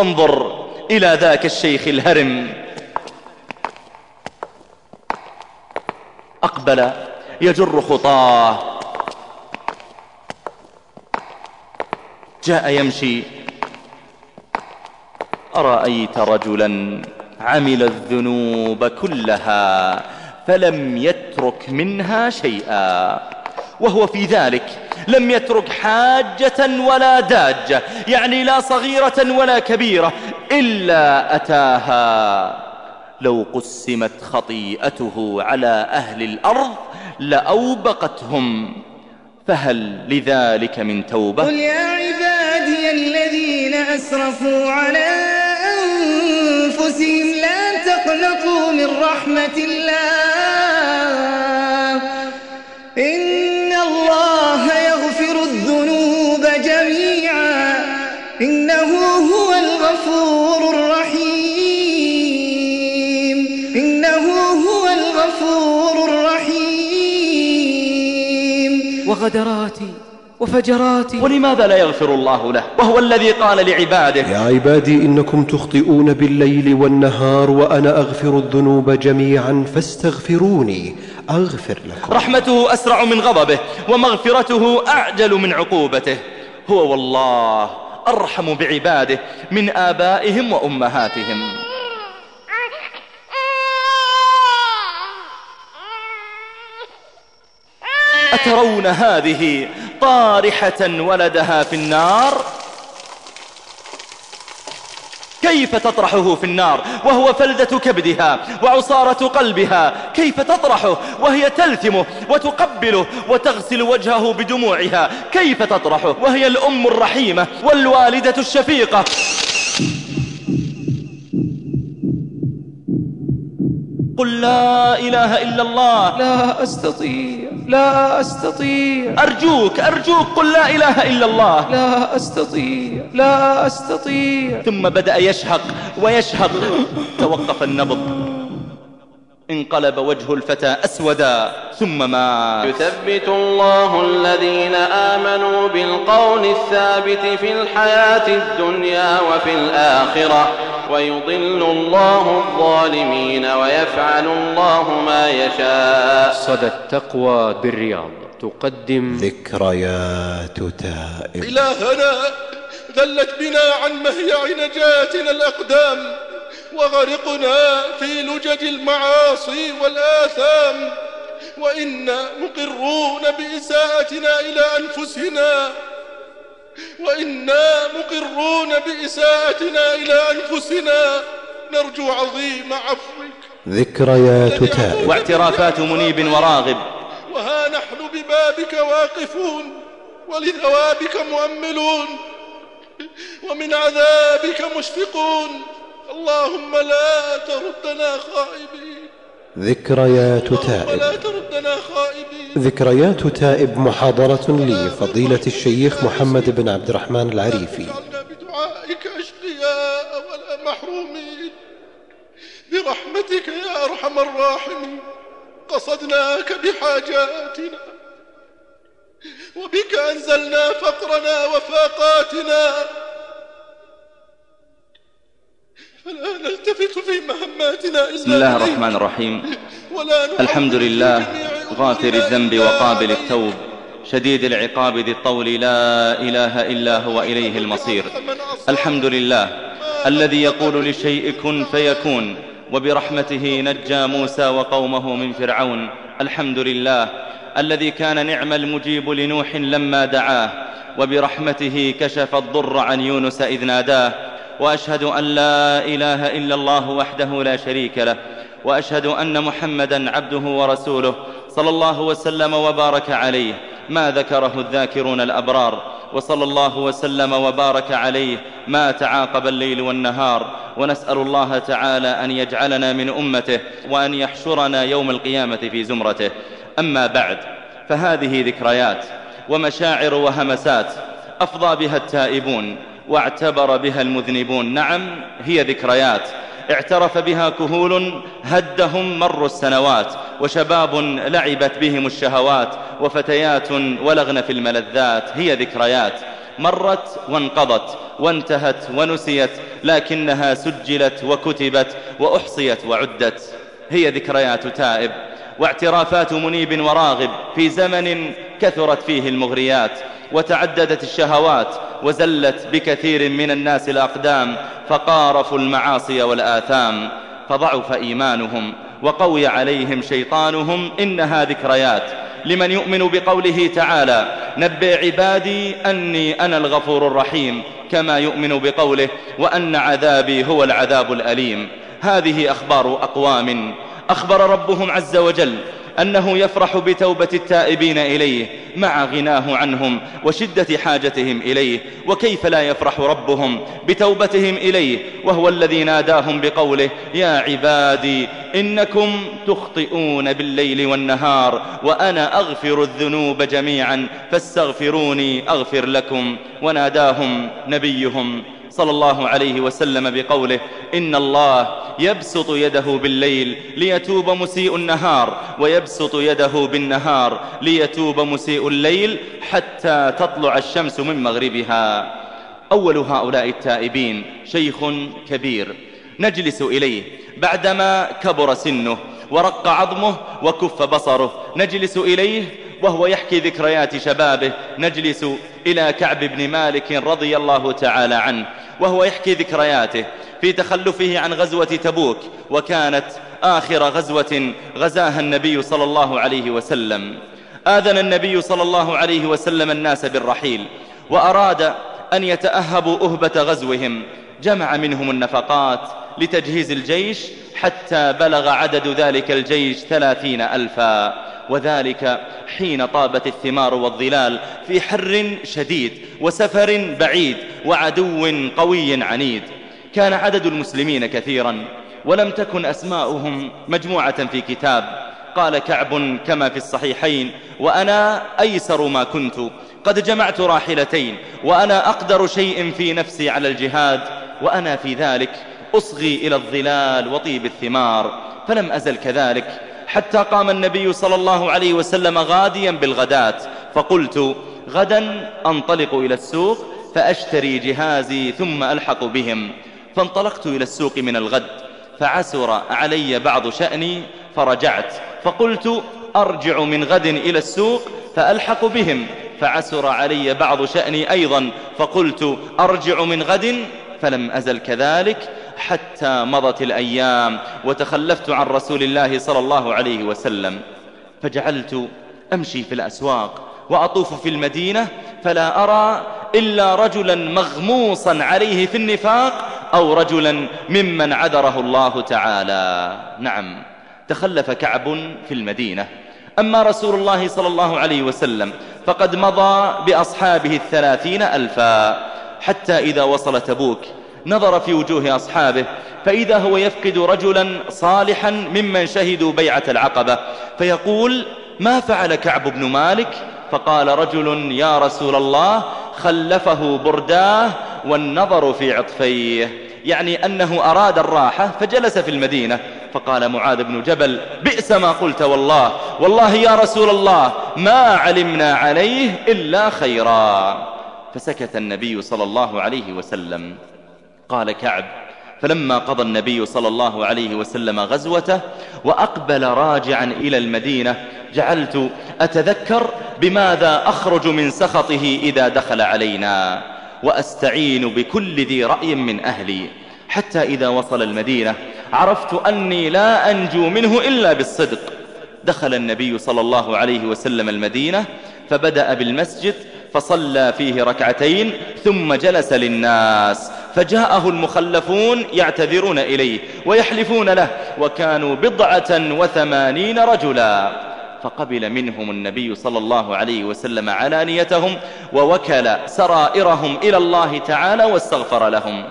وانظر إلى ذاك الشيخ الهرم. أقبل يجر خطاه. جاء يمشي. أرأيت رجلا عمل الذنوب كلها فلم يترك منها شيئا. وهو في ذلك لم يترك حاجة ولا داجة يعني لا صغيرة ولا كبيرة إلا أتاها. لو قسمت خطيئته على أهل الأرض لأوبقتهم. فهل لذلك من توبة؟ قل يا عبادي الذين أسرفوا على أنفسهم لا تقنطوا من رحمة الله. وغدراتي وفجراتي. ولماذا لا يغفر الله له؟ وهو الذي قال لعباده. يا عبادي إنكم تخطئون بالليل والنهار وأنا أغفر الذنوب جميعا فاستغفروني أغفر لكم. رحمته أسرع من غضبه ومغفرته أعجل من عقوبته. هو والله أرحم بعباده من آبائهم وأمهاتهم. أترون هذه طارحة ولدها في النار؟ كيف تطرحه في النار؟ وهو فلدة كبدها وعصارة قلبها. كيف تطرحه؟ وهي تلثمه وتقبله وتغسل وجهه بدموعها. كيف تطرحه؟ وهي الأم الرحيمة والوالدة الشفيقة. قل لا إله إلا الله. لا أستطيع لا أستطيع. أرجوك أرجوك قل لا إله إلا الله. لا أستطيع لا أستطيع. ثم بدأ يشهق ويشهق. توقف النبض. انقلب وجه الفتى أسودا ثم مات. يثبت الله الذين آمنوا بالقول الثابت في الحياة الدنيا وفي الآخرة ويضل الله الظالمين ويفعل الله ما يشاء. صدى التقوى بالرياض. تقدم ذكريات تائب إلهنا ذلت بنا عن مهيع نجاتنا الأقدام. وغرقنا في لجج المعاصي والآثام وإنا مقرون بإساءتنا إلى أنفسنا وإنا مقرون بإساءتنا إلى أنفسنا. نرجو عظيم عفوك. ذكريات تائب واعترافات منيب وراغب. وها نحن ببابك واقفون ولثوابك مؤملون ومن عذابك مشفقون. اللهم لا تردنا خائبين. ذكريات تائب لا تردنا خائبين. ذكريات تائب محاضرة لفضيلة الشيخ محمد بن عبد الرحمن العريفي. بدعائك أشقياء ولا محرومين. برحمتك يا أرحم الراحمين. قصدناك بحاجاتنا. وبك أنزلنا فقرنا وفاقاتنا. فلا نلتفت في مهماتنا إلا بسم الله الرحمن الرحيم. ولا الحمد لله غافر الذنب وقابل. التوب. شديد العقاب ذي الطول لا إله إلا هو إليه المصير. الحمد لله الذي يقول لشيء كن فيكون وبرحمته نجى موسى وقومه من فرعون. الحمد لله الذي كان نعم المجيب لنوح لما دعاه وبرحمته كشف الضر عن يونس إذ ناداه. وأشهد أن لا إله إلا الله وحده لا شريك له وأشهد أن محمدا عبده ورسوله صلى الله وسلم وبارك عليه. ما ذكره الذاكرون الأبرار وصلى الله وسلم وبارك عليه. ما تعاقب الليل والنهار ونسأل الله تعالى أن يجعلنا من أمته وأن يحشرنا يوم القيامة في زمرته. أما بعد فهذه ذكريات ومشاعر وهمسات أفضى بها التائبون. واعتبر بها المذنبون. نعم هي ذكريات. اعترف بها كهول هدهم مر السنوات وشباب لعبت بهم الشهوات وفتيات ولغن في الملذات. هي ذكريات. مرت وانقضت وانتهت ونسيت لكنها سجلت وكتبت وأحصيت وعدت. هي ذكريات تائب. واعترافات منيب وراغب في زمن كثرت فيه المغريات وتعددت الشهوات وزلت بكثير من الناس الأقدام فقارفوا المعاصي والآثام فضعف إيمانهم وقوي عليهم شيطانهم إنها ذكريات. لمن يؤمن بقوله تعالى نبئ عبادي أني أنا الغفور الرحيم كما يؤمن بقوله وأن عذابي هو العذاب الأليم. هذه أخبار أقوام أخبر ربهم عز وجل أنه يفرح بتوبة التائبين إليه مع غناه عنهم وشدة حاجتهم إليه وكيف لا يفرح ربهم بتوبتهم إليه؟ وهو الذي ناداهم بقوله يا عبادي إنكم تخطئون بالليل والنهار وأنا أغفر الذنوب جميعا فاستغفروني أغفر لكم. وناداهم نبيهم صلى الله عليه وسلم بقوله إن الله يبسط يده بالليل ليتوب مسيء النهار ويبسط يده بالنهار ليتوب مسيء الليل حتى تطلع الشمس من مغربها. أول هؤلاء التائبين شيخ كبير. نجلس إليه. بعدما كبر سنه ورق عظمه وكف بصره نجلس إليه وهو يحكي ذكريات شبابه نجلس إلى كعب بن مالك رضي الله تعالى عنه وهو يحكي ذكرياته في تخلفه عن غزوة تبوك وكانت آخر غزوة غزاها النبي صلى الله عليه وسلم. آذن النبي صلى الله عليه وسلم الناس بالرحيل وأراد أن يتأهبوا أهبة غزوهم. جمع منهم النفقات لتجهيز الجيش حتى بلغ عدد ذلك الجيش ثلاثين ألفا. وذلك حين طابت الثمار والظلال في حر شديد وسفر بعيد وعدو قوي عنيد. كان عدد المسلمين كثيرا ولم تكن أسماؤهم مجموعة في كتاب. قال كعب كما في الصحيحين وأنا أيسر ما كنت قد جمعت راحلتين وأنا أقدر شيء في نفسي على الجهاد وأنا في ذلك أصغي إلى الظلال وطيب الثمار فلم أزل كذلك. حتى قام النبي صلى الله عليه وسلم غاديا بالغداة. فقلت غدا أنطلق إلى السوق فأشتري جهازي ثم ألحق بهم. فانطلقت إلى السوق من الغد فعسر علي بعض شأني فرجعت. فقلت أرجع من غد إلى السوق فألحق بهم. فعسر علي بعض شأني أيضا فقلت أرجع من غد فلم أزل كذلك. حتى مضت الأيام وتخلفت عن رسول الله صلى الله عليه وسلم. فجعلت أمشي في الأسواق وأطوف في المدينة فلا أرى إلا رجلا مغموصا عليه في النفاق أو رجلا ممن عذره الله تعالى. نعم تخلف كعب في المدينة. أما رسول الله صلى الله عليه وسلم فقد مضى بأصحابه الثلاثين ألفا حتى إذا وصل تبوك نظر في وجوه أصحابه فإذا هو يفقد رجلا صالحا ممن شهدوا بيعة العقبة فيقول ما فعل كعب بن مالك؟ فقال رجل يا رسول الله خلفه برداه والنظر في عطفيه يعني أنه أراد الراحة فجلس في المدينة. فقال معاذ بن جبل بئس ما قلت والله والله يا رسول الله ما علمنا عليه إلا خيرا. فسكت النبي صلى الله عليه وسلم. قال كعب فلما قضى النبي صلى الله عليه وسلم غزوته وأقبل راجعا إلى المدينة جعلت أتذكر بماذا أخرج من سخطه إذا دخل علينا وأستعين بكل ذي رأي من أهلي. حتى إذا وصل المدينة عرفت أني لا أنجو منه إلا بالصدق. دخل النبي صلى الله عليه وسلم المدينة فبدأ بالمسجد فصلى فيه ركعتين ثم جلس للناس. فجاءه المخلفون يعتذرون إليه ويحلفون له وكانوا بضعة وثمانين رجلا. فقبل منهم النبي صلى الله عليه وسلم علانيتهم ووكل سرائرهم إلى الله تعالى واستغفر لهم.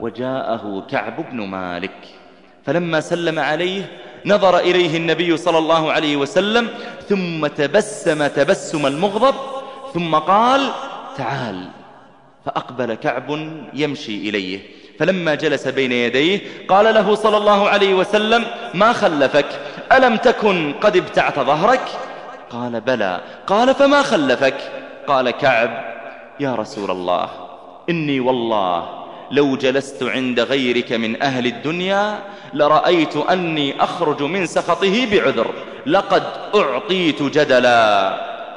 وجاءه كعب بن مالك. فلما سلم عليه نظر إليه النبي صلى الله عليه وسلم ثم تبسم تبسم المغضب ثم قال تعال فأقبل كعب يمشي إليه. فلما جلس بين يديه قال له صلى الله عليه وسلم ما خلفك؟ ألم تكن قد ابتعت ظهرك؟ قال بلى. قال فما خلفك؟ قال كعب. يا رسول الله إني والله لو جلست عند غيرك من أهل الدنيا لرأيت أني أخرج من سخطه بعذر لقد أعطيت جدلا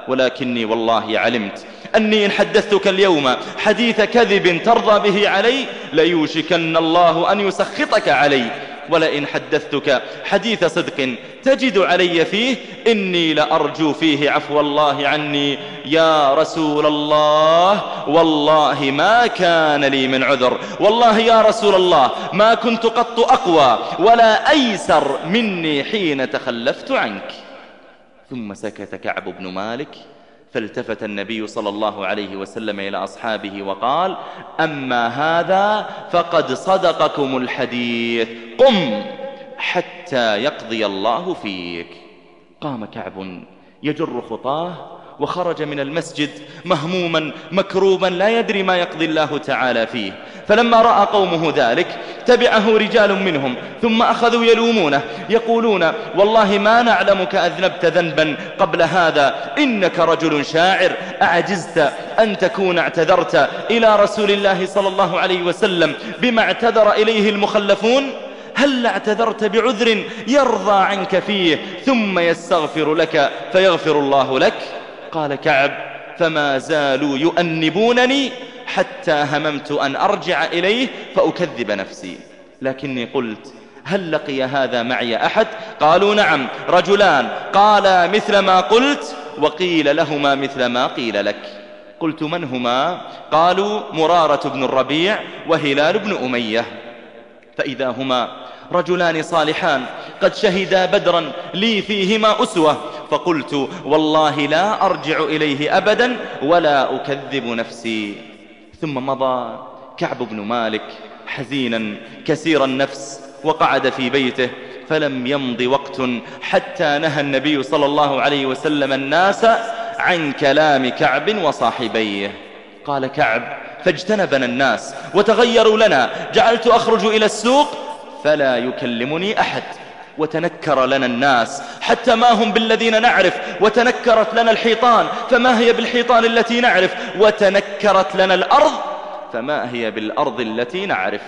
ولكني والله علمت أني إن حدثتك اليوم حديث كذب ترضى به علي ليوشكن الله أن يسخطك علي. ولئن حدثتك حديث صدق تجد علي فيه إني لأرجو فيه عفو الله عني. يا رسول الله والله ما كان لي من عذر. والله يا رسول الله ما كنت قط أقوى ولا أيسر مني حين تخلفت عنك. ثم سكت كعب بن مالك فالتفت النبي صلى الله عليه وسلم إلى أصحابه وقال أما هذا فقد صدقكم الحديث. قم حتى يقضي الله فيك. قام كعب يجر خطاه وخرج من المسجد مهموما مكروبا لا يدري ما يقضي الله تعالى فيه. فلما رأى قومه ذلك تبعه رجال منهم ثم أخذوا يلومونه يقولون والله ما نعلمك أذنبت ذنبا قبل هذا إنك رجل شاعر أعجزت أن تكون اعتذرت إلى رسول الله صلى الله عليه وسلم بما اعتذر إليه المخلفون؟ هل اعتذرت بعذر يرضى عنك فيه ثم يستغفر لك فيغفر الله لك؟ قال كعب فما زالوا يؤنبونني حتى هممت أن أرجع إليه فأكذب نفسي. لكني قلت هل لقي هذا معي أحد؟ قالوا نعم رجلان. قالا مثل ما قلت وقيل لهما مثل ما قيل لك. قلت من هما؟ قالوا مرارة بن الربيع وهلال بن أمية. فإذا هما رجلان صالحان. قد شهدا بدرا لي فيهما أسوة. فقلت والله لا أرجع إليه أبدا ولا أكذب نفسي. ثم مضى كعب بن مالك حزينا كثير النفس وقعد في بيته. فلم يمض وقت حتى نهى النبي صلى الله عليه وسلم الناس عن كلام كعب وصاحبيه. قال كعب فاجتنبنا الناس وتغيروا لنا. جعلت أخرج إلى السوق فلا يكلمني أحد. وتنكر لنا الناس حتى ما هم بالذين نعرف. وتنكرت لنا الحيطان فما هي بالحيطان التي نعرف. وتنكرت لنا الأرض فما هي بالأرض التي نعرف.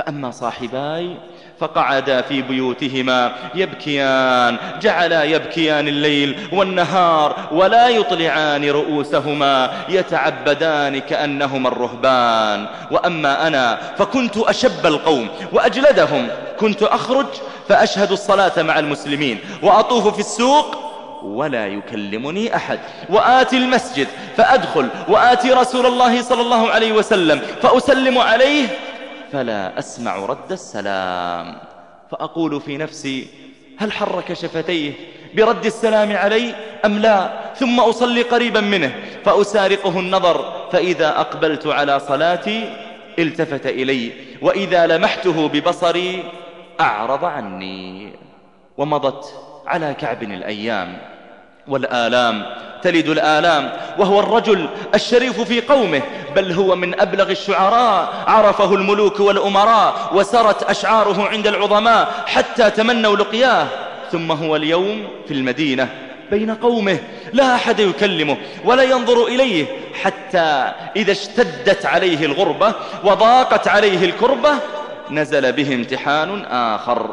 فأما صاحباي فقعدا في بيوتهما يبكيان جعلا يبكيان الليل والنهار ولا يطلعان رؤوسهما يتعبدان كأنهما الرهبان. وأما أنا فكنت أشب القوم وأجلدهم كنت أخرج فأشهد الصلاة مع المسلمين وأطوف في السوق ولا يكلمني أحد. وآتي المسجد فأدخل وآتي رسول الله صلى الله عليه وسلم فأسلم عليه فلا أسمع رد السلام. فأقول في نفسي هل حرك شفتيه برد السلام علي أم لا؟ ثم أصلي قريبا منه فأسارقه النظر فإذا أقبلت على صلاتي التفت إلي وإذا لمحته ببصري أعرض عني. ومضت على كعب الأيام. والآلام تلد الآلام وهو الرجل الشريف في قومه بل هو من أبلغ الشعراء عرفه الملوك والأمراء وسرت أشعاره عند العظماء حتى تمنوا لقياه. ثم هو اليوم في المدينة بين قومه لا أحد يكلمه ولا ينظر إليه حتى إذا اشتدت عليه الغربة وضاقت عليه الكربة نزل به امتحان آخر.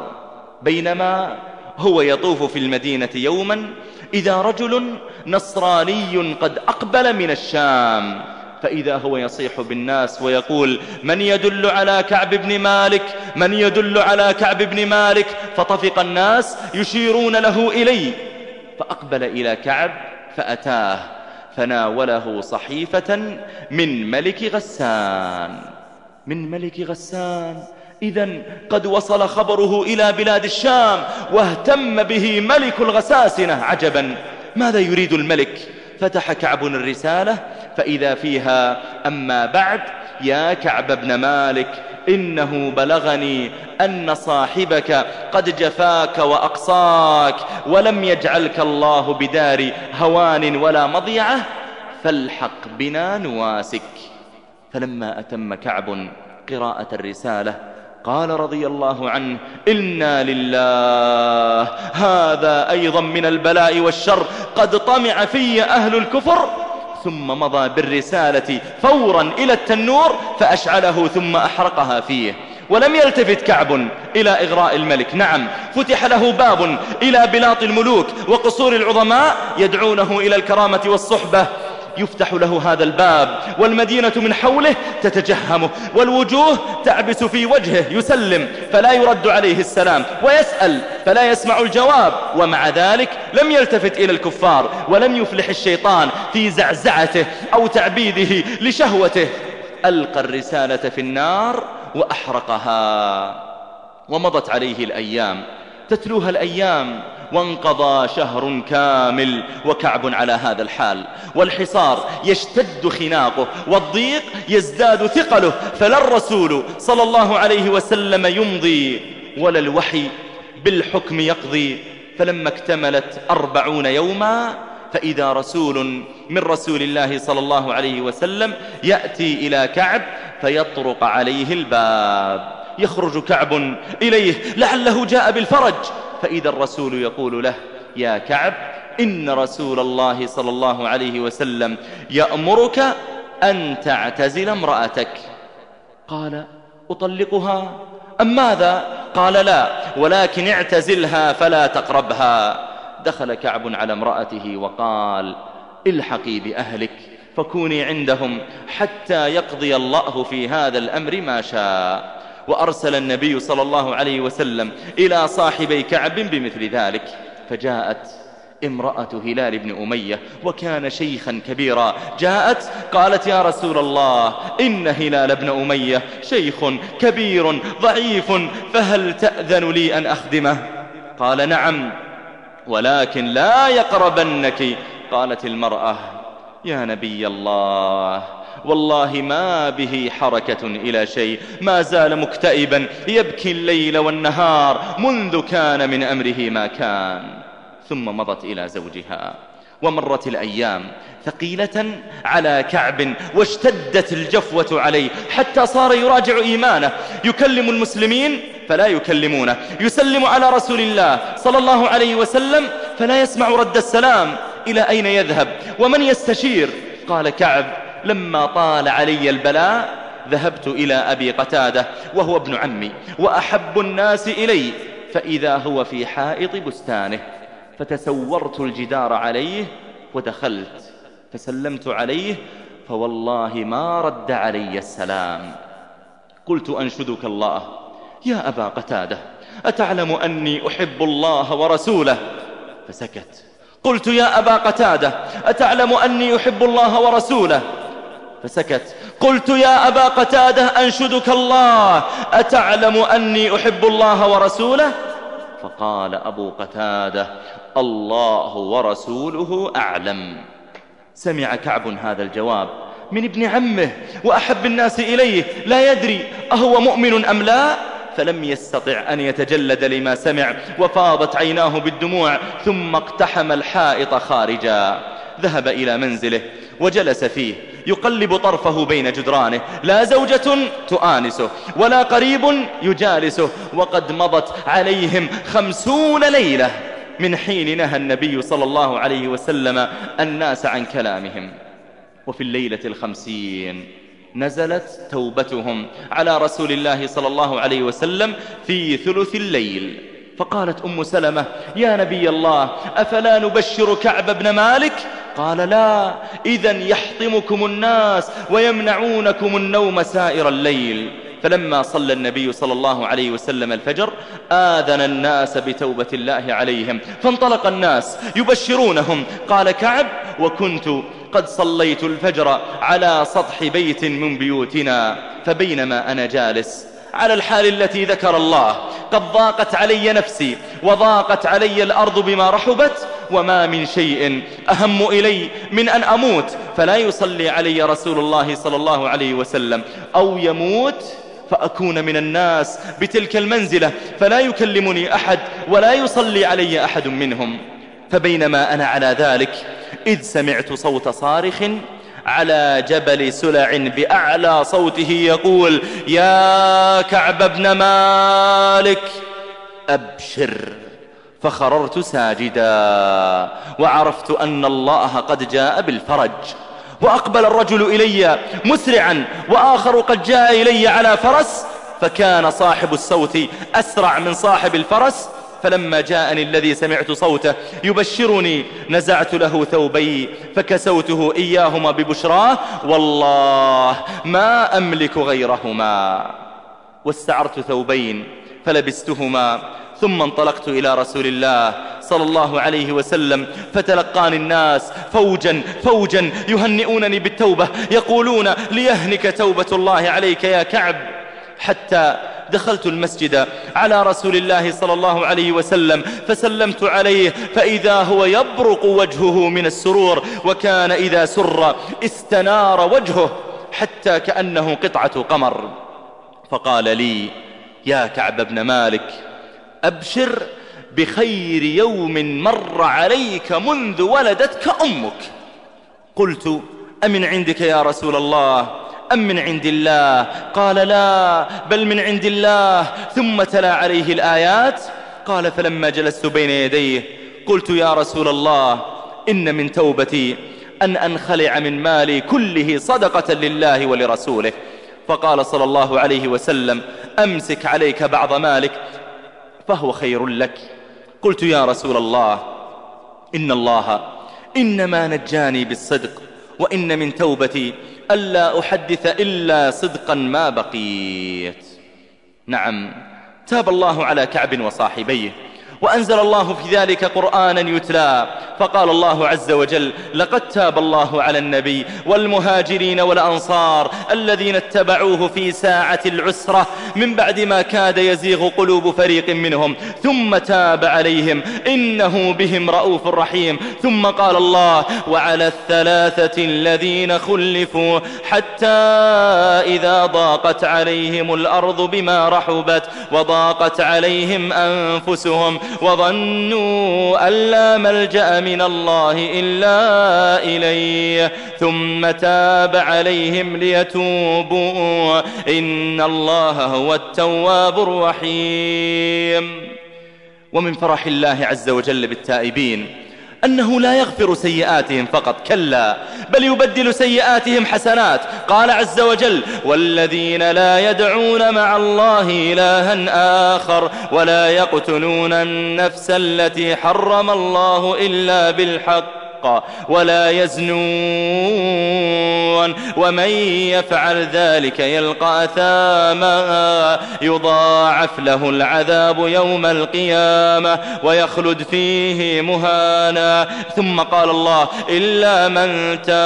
بينما هو يطوف في المدينة يوما إذا رجل نصراني قد أقبل من الشام فإذا هو يصيح بالناس ويقول من يدل على كعب بن مالك؟ من يدل على كعب بن مالك؟ فطفق الناس يشيرون له إلي فأقبل إلى كعب فأتاه فناوله صحيفة من ملك غسان من ملك غسان. إذا قد وصل خبره إلى بلاد الشام واهتم به ملك الغساسنة عجبا. ماذا يريد الملك؟ فتح كعب الرسالة فإذا فيها أما بعد يا كعب بن مالك إنه بلغني أن صاحبك قد جفاك وأقصاك ولم يجعلك الله بدار هوان ولا مضيعة فالحق بنا نواسك. فلما أتم كعب قراءة الرسالة قال رضي الله عنه إنا لله هذا أيضا من البلاء والشر قد طمع في أهل الكفر ثم مضى بالرسالة فورا إلى التنور فأشعله ثم أحرقها فيه ولم يلتفت كعب إلى إغراء الملك. نعم فتح له باب إلى بلاط الملوك وقصور العظماء يدعونه إلى الكرامة والصحبة يفتح له هذا الباب والمدينة من حوله تتجهمه والوجوه تعبس في وجهه يسلم فلا يرد عليه السلام ويسأل فلا يسمع الجواب ومع ذلك لم يلتفت إلى الكفار ولم يفلح الشيطان في زعزعته أو تعبيده لشهوته. ألقى الرسالة في النار وأحرقها ومضت عليه الأيام. تتلوها الأيام. وانقضى شهر كامل وكعب على هذا الحال. والحصار يشتد خناقه والضيق يزداد ثقله. فلا الرسول صلى الله عليه وسلم يمضي ولا الوحي بالحكم يقضي. فلما اكتملت أربعون يوما فإذا رسول من رسول الله صلى الله عليه وسلم يأتي إلى كعب فيطرق عليه الباب. يخرج كعب إليه لعله جاء بالفرج. فإذا الرسول يقول له يا كعب إن رسول الله صلى الله عليه وسلم يأمرك أن تعتزل امرأتك. قال أطلقها؟ أم ماذا؟ قال لا ولكن اعتزلها فلا تقربها. دخل كعب على امرأته وقال الحقي بأهلك فكوني عندهم حتى يقضي الله في هذا الأمر ما شاء. وأرسل النبي صلى الله عليه وسلم إلى صاحبي كعب بمثل ذلك. فجاءت امرأة هلال بن أمية وكان شيخا كبيرا. جاءت قالت يا رسول الله إن هلال بن أمية شيخ كبير ضعيف فهل تأذن لي أن أخدمه؟ قال نعم ولكن لا يقربنك. قالت المرأة يا نبي الله والله ما به حركة إلى شيء ما زال مكتئبا يبكي الليل والنهار منذ كان من أمره ما كان. ثم مضت إلى زوجها. ومرت الأيام ثقيلة على كعب واشتدت الجفوة عليه حتى صار يراجع إيمانه. يكلم المسلمين فلا يكلمونه. يسلم على رسول الله صلى الله عليه وسلم فلا يسمع رد السلام. إلى أين يذهب؟ ومن يستشير؟ قال كعب لما طال علي البلاء ذهبت إلى أبي قتادة وهو ابن عمي وأحب الناس إلي فإذا هو في حائط بستانه فتسورت الجدار عليه ودخلت فسلمت عليه فوالله ما رد علي السلام. قلت أنشدك الله يا أبا قتادة أتعلم أني أحب الله ورسوله؟ فسكت. قلت يا أبا قتادة أتعلم أني أحب الله ورسوله؟ فسكت. قلت يا أبا قتادة أنشدك الله. أتعلم أني أحب الله ورسوله؟ فقال أبو قتادة الله ورسوله أعلم. سمع كعب هذا الجواب من ابن عمه وأحب الناس إليه. لا يدري أهو مؤمن أم لا؟ فلم يستطع أن يتجلد لما سمع وفاضت عيناه بالدموع ثم اقتحم الحائط خارجا. ذهب إلى منزله. وجلس فيه يقلب طرفه بين جدرانه لا زوجة تؤانسه ولا قريب يجالسه وقد مضت عليهم خمسون ليلة من حين نهى النبي صلى الله عليه وسلم الناس عن كلامهم. وفي الليلة الخمسين نزلت توبتهم على رسول الله صلى الله عليه وسلم في ثلث الليل. فقالت أم سلمة يا نبي الله أفلا نبشر كعب بن مالك؟ قال لا إذا يحطمكم الناس ويمنعونكم النوم سائر الليل. فلما صلى النبي صلى الله عليه وسلم الفجر آذن الناس بتوبة الله عليهم فانطلق الناس يبشرونهم. قال كعب وكنت قد صليت الفجر على سطح بيت من بيوتنا فبينما أنا جالس على الحال التي ذكر الله. قد ضاقت علي نفسي وضاقت علي الأرض بما رحبت وما من شيء أهم إلي من أن أموت. فلا يصلي علي رسول الله صلى الله عليه وسلم. أو يموت فأكون من الناس بتلك المنزلة. فلا يكلمني أحد ولا يصلي علي أحد منهم. فبينما أنا على ذلك إذ سمعت صوت صارخ على جبل سلع بأعلى صوته يقول يا كعب بن مالك أبشر. فخررت ساجدا وعرفت أن الله قد جاء بالفرج وأقبل الرجل إلي مسرعا وآخر قد جاء إلي على فرس فكان صاحب الصوت أسرع من صاحب الفرس فلما جاءني الذي سمعت صوته يبشرني نزعت له ثوبي فكسوته إياهما ببشراه والله ما أملك غيرهما. واستعرت ثوبين فلبستهما ثم انطلقت إلى رسول الله صلى الله عليه وسلم فتلقاني الناس فوجا فوجا يهنئونني بالتوبة يقولون ليهنك توبة الله عليك يا كعب. حتى دخلت المسجد على رسول الله صلى الله عليه وسلم فسلمت عليه فإذا هو يبرق وجهه من السرور وكان إذا سر استنار وجهه حتى كأنه قطعة قمر. فقال لي يا كعب بن مالك أبشر بخير يوم مر عليك منذ ولدتك أمك. قلت أمن عندك يا رسول الله؟ أم من عند الله؟ قال لا بل من عند الله. ثم تلا عليه الآيات. قال فلما جلست بين يديه قلت يا رسول الله إن من توبتي أن أنخلع من مالي كله صدقة لله ولرسوله. فقال صلى الله عليه وسلم أمسك عليك بعض مالك فهو خير لك. قلت يا رسول الله إن الله إنما نجاني بالصدق وإن من توبتي ألا أحدث إلا صدقا ما بقيت. نعم تاب الله على كعب وصاحبيه. وأنزل الله في ذلك قرآنا يتلى. فقال الله عز وجل لقد تاب الله على النبي والمهاجرين والأنصار الذين اتبعوه في ساعة العسرة من بعد ما كاد يزيغ قلوب فريق منهم ثم تاب عليهم إنه بهم رؤوف رحيم. ثم قال الله وعلى الثلاثة الذين خلفوا حتى إذا ضاقت عليهم الأرض بما رحبت وضاقت عليهم أنفسهم وظنوا أن لا ملجأ من الله إلا إليه ثم تاب عليهم ليتوبوا. إن الله هو التواب الرحيم. ومن فرح الله عز وجل بالتائبين. أنه لا يغفر سيئاتهم فقط كلا بل يبدل سيئاتهم حسنات. قال عز وجل والذين لا يدعون مع الله إلها آخر ولا يقتلون النفس التي حرم الله إلا بالحق. ولا يزنون ومن يفعل ذلك يلقى أثاما يضاعف له العذاب يوم القيامة ويخلد فيه مهانا ثم قال الله إلا من تاب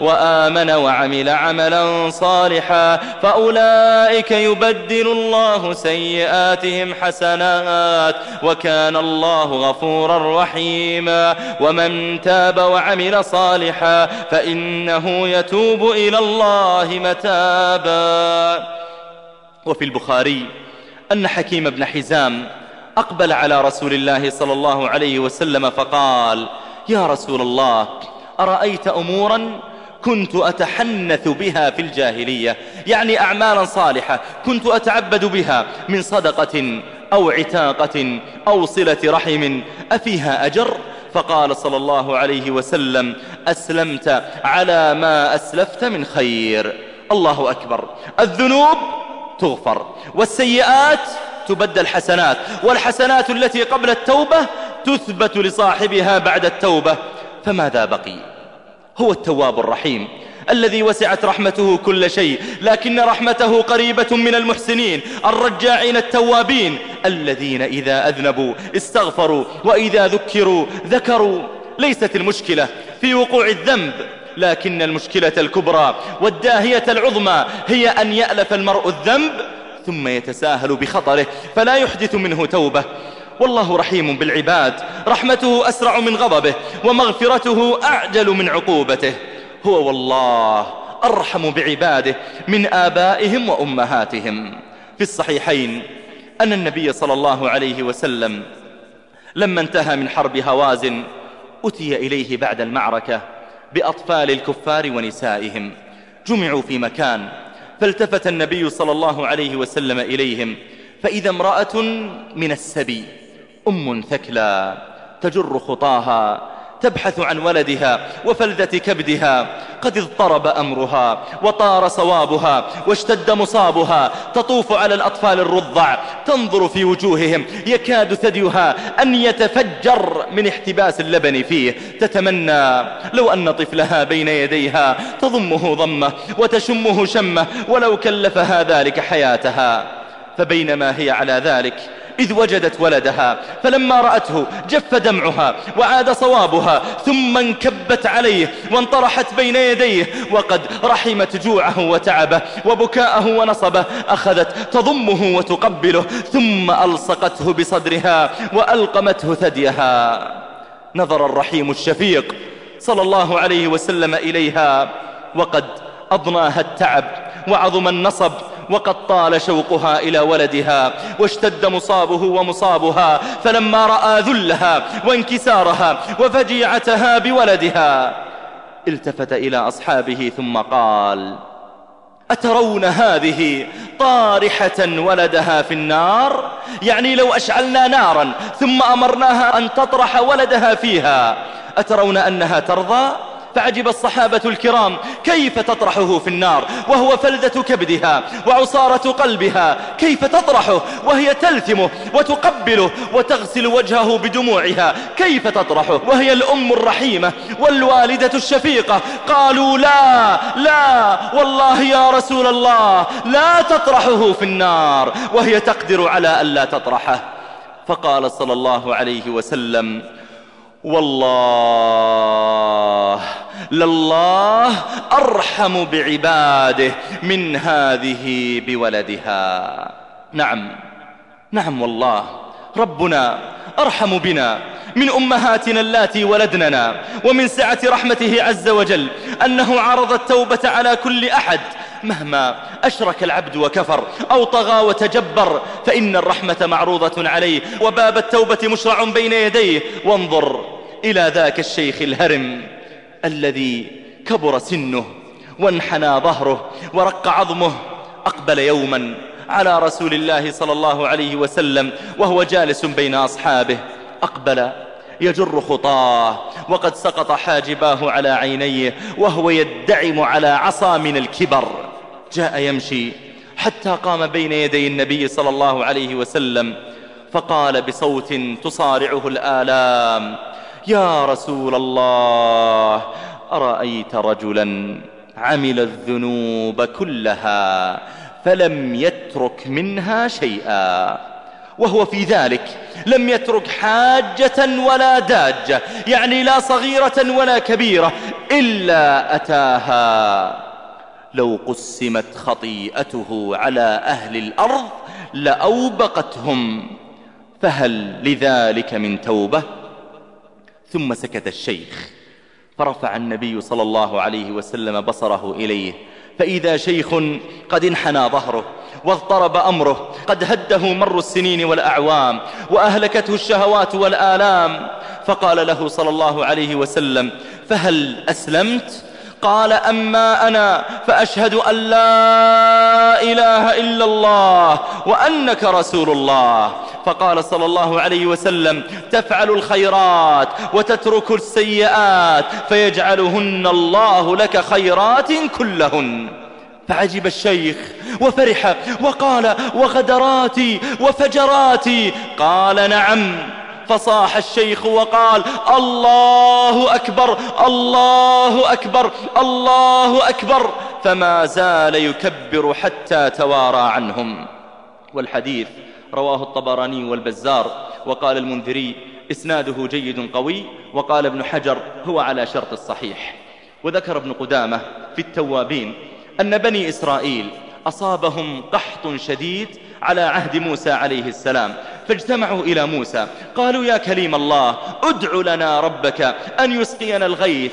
وآمن وعمل عملا صالحا فأولئك يبدل الله سيئاتهم حسنات وكان الله غفورا رحيما. ومن تاب وعمل صالحا فإنه يتوب إلى الله متابا. وفي البخاري أن حكيم بن حزام أقبل على رسول الله صلى الله عليه وسلم فقال يا رسول الله أرأيت أمورا كنت أتحنث بها في الجاهلية؟ يعني أعمالا صالحة كنت أتعبد بها من صدقة أو عتاقة أو صلة رحم أفيها أجر؟ فقال صلى الله عليه وسلم أسلمت على ما أسلفت من خير. الله أكبر. الذنوب تغفر والسيئات تبدل حسنات والحسنات التي قبل التوبة تثبت لصاحبها بعد التوبة. فماذا بقي؟ هو التواب الرحيم. الذي وسعت رحمته كل شيء. لكن رحمته قريبة من المحسنين الرجاعين التوابين الذين إذا أذنبوا استغفروا وإذا ذكروا ذكروا. ليست المشكلة في وقوع الذنب لكن المشكلة الكبرى والداهية العظمى هي أن يألف المرء الذنب ثم يتساهل بخطره فلا يحدث منه توبة. والله رحيم بالعباد رحمته أسرع من غضبه ومغفرته أعجل من عقوبته. هو والله أرحم بعباده من آبائهم وأمهاتهم. في الصحيحين أن النبي صلى الله عليه وسلم لما انتهى من حرب هوازن أتي إليه بعد المعركة بأطفال الكفار ونسائهم. جمعوا في مكان فالتفت النبي صلى الله عليه وسلم إليهم فإذا امرأة من السبي أم ثكلى تجر خطاها تبحث عن ولدها وفلذة كبدها. قد اضطرب أمرها وطار صوابها واشتد مصابها. تطوف على الأطفال الرضع. تنظر في وجوههم. يكاد ثديها أن يتفجر من احتباس اللبن فيه. تتمنى لو أن طفلها بين يديها تضمه ضمة وتشمه شمة ولو كلفها ذلك حياتها. فبينما هي على ذلك. إذ وجدت ولدها فلما رأته جف دمعها وعاد صوابها ثم انكبت عليه وانطرحت بين يديه وقد رحمت جوعه وتعبه وبكاءه ونصبه أخذت تضمه وتقبله ثم ألصقته بصدرها وألقمته ثديها. نظر الرحيم الشفيق صلى الله عليه وسلم إليها وقد أضناها التعب وعظم النصب وقد طال شوقها إلى ولدها واشتد مصابه ومصابها فلما رأى ذلها وانكسارها وفجيعتها بولدها التفت إلى أصحابه ثم قال أترون هذه طارحة ولدها في النار يعني لو أشعلنا نارا ثم أمرناها أن تطرح ولدها فيها أترون أنها ترضى؟ فعجب الصحابة الكرام كيف تطرحه في النار؟ وهو فلذة كبدها وعصارة قلبها كيف تطرحه؟ وهي تلثمه وتقبله وتغسل وجهه بدموعها كيف تطرحه؟ وهي الأم الرحيمة والوالدة الشفيقة قالوا لا لا والله يا رسول الله لا تطرحه في النار وهي تقدر على ألا تطرحه. فقال صلى الله عليه وسلم والله لله أرحم بعباده من هذه بولدها. نعم نعم والله. ربنا أرحم بنا من أمهاتنا اللاتي ولدننا ومن سعة رحمته عز وجل أنه عرض التوبة على كل أحد. مهما أشرك العبد وكفر أو طغى وتجبر فإن الرحمة معروضة عليه وباب التوبة مشرع بين يديه. وانظر إلى ذاك الشيخ الهرم الذي كبر سنه وانحنى ظهره ورق عظمه أقبل يوما على رسول الله صلى الله عليه وسلم وهو جالس بين أصحابه. أقبل يجر خطاه وقد سقط حاجباه على عينيه وهو يدعم على عصا من الكبر. جاء يمشي حتى قام بين يدي النبي صلى الله عليه وسلم فقال بصوت تصارعه الآلام يا رسول الله أرأيت رجلا عمل الذنوب كلها فلم يترك منها شيئا وهو في ذلك لم يترك حاجة ولا داجة يعني لا صغيرة ولا كبيرة إلا أتاها لو قسمت خطيئته على أهل الأرض لأوبقتهم فهل لذلك من توبة؟ ثم سكت الشيخ. فرفع النبي صلى الله عليه وسلم بصره إليه. فإذا شيخ قد انحنى ظهره واضطرب أمره قد هده مر السنين والأعوام وأهلكته الشهوات والآلام. فقال له صلى الله عليه وسلم فهل أسلمت؟ قال أما أنا فأشهد أن لا إله إلا الله وأنك رسول الله. فقال صلى الله عليه وسلم تفعل الخيرات وتترك السيئات فيجعلهن الله لك خيرات كلهن. فعجب الشيخ وفرح وقال وغدراتي وفجراتي. قال نعم. فصاح الشيخ وقال الله أكبر الله أكبر الله أكبر. فما زال يكبر حتى توارى عنهم. والحديث رواه الطبراني والبزار وقال المنذري إسناده جيد قوي وقال ابن حجر هو على شرط الصحيح. وذكر ابن قدامة في التوابين أن بني إسرائيل أصابهم قحط شديد على عهد موسى عليه السلام. فاجتمعوا إلى موسى. قالوا يا كليم الله ادع لنا ربك أن يسقينا الغيث.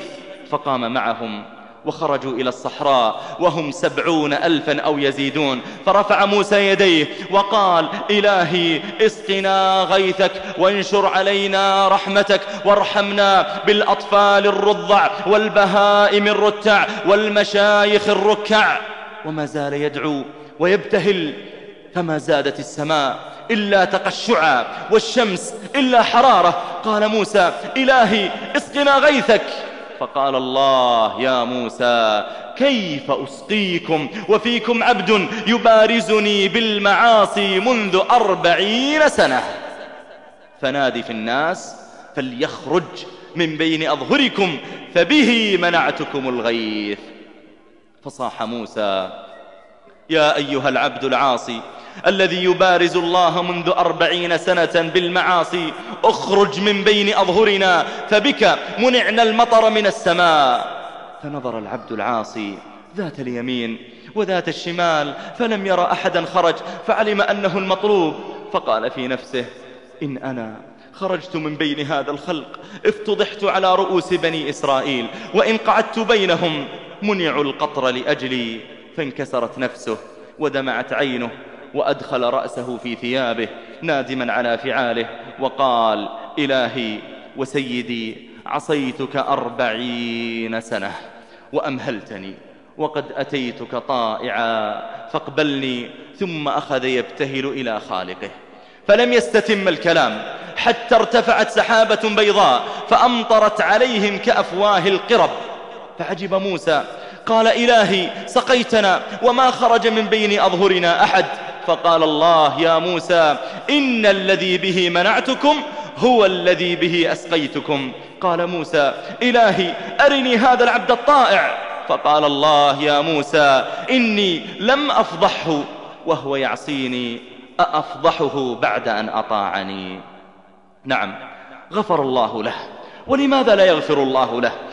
فقام معهم وخرجوا إلى الصحراء وهم سبعون ألفا أو يزيدون. فرفع موسى يديه وقال إلهي اسقنا غيثك وانشر علينا رحمتك وارحمنا بالأطفال الرضع والبهائم الرتع والمشايخ الركع. وما زال يدعو ويبتهل فما زادت السماء إلا تقشعا والشمس إلا حرارة. قال موسى إلهي اسقنا غيثك. فقال الله يا موسى كيف أسقيكم؟ وفيكم عبد يبارزني بالمعاصي منذ أربعين سنة. فنادي في الناس فليخرج من بين أظهركم فبه منعتكم الغيث. فصاح موسى يا أيها العبد العاصي الذي يبارز الله منذ أربعين سنة بالمعاصي اخرج من بين أظهرنا فبك منعنا المطر من السماء. فنظر العبد العاصي ذات اليمين وذات الشمال فلم يرى أحدا خرج فعلم أنه المطلوب. فقال في نفسه إن أنا خرجت من بين هذا الخلق افتضحت على رؤوس بني إسرائيل وإن قعدت بينهم منعوا القطر لأجلي. فانكسرت نفسه ودمعت عينه وأدخل رأسه في ثيابه نادما على فعاله وقال إلهي وسيدي عصيتك أربعين سنة وأمهلتني وقد أتيتك طائعا فاقبلني ثم أخذ يبتهل إلى خالقه فلم يستتم الكلام حتى ارتفعت سحابة بيضاء فأمطرت عليهم كأفواه القرب فعجب موسى قال إلهي سقيتنا وما خرج من بين أظهرنا أحد فقال الله يا موسى إن الذي به منعتكم هو الذي به أسقيتكم. قال موسى إلهي أرني هذا العبد الطائع. فقال الله يا موسى إني لم أفضحه وهو يعصيني. أأفضحه بعد أن أطاعني. نعم. غفر الله له. ولماذا لا يغفر الله له؟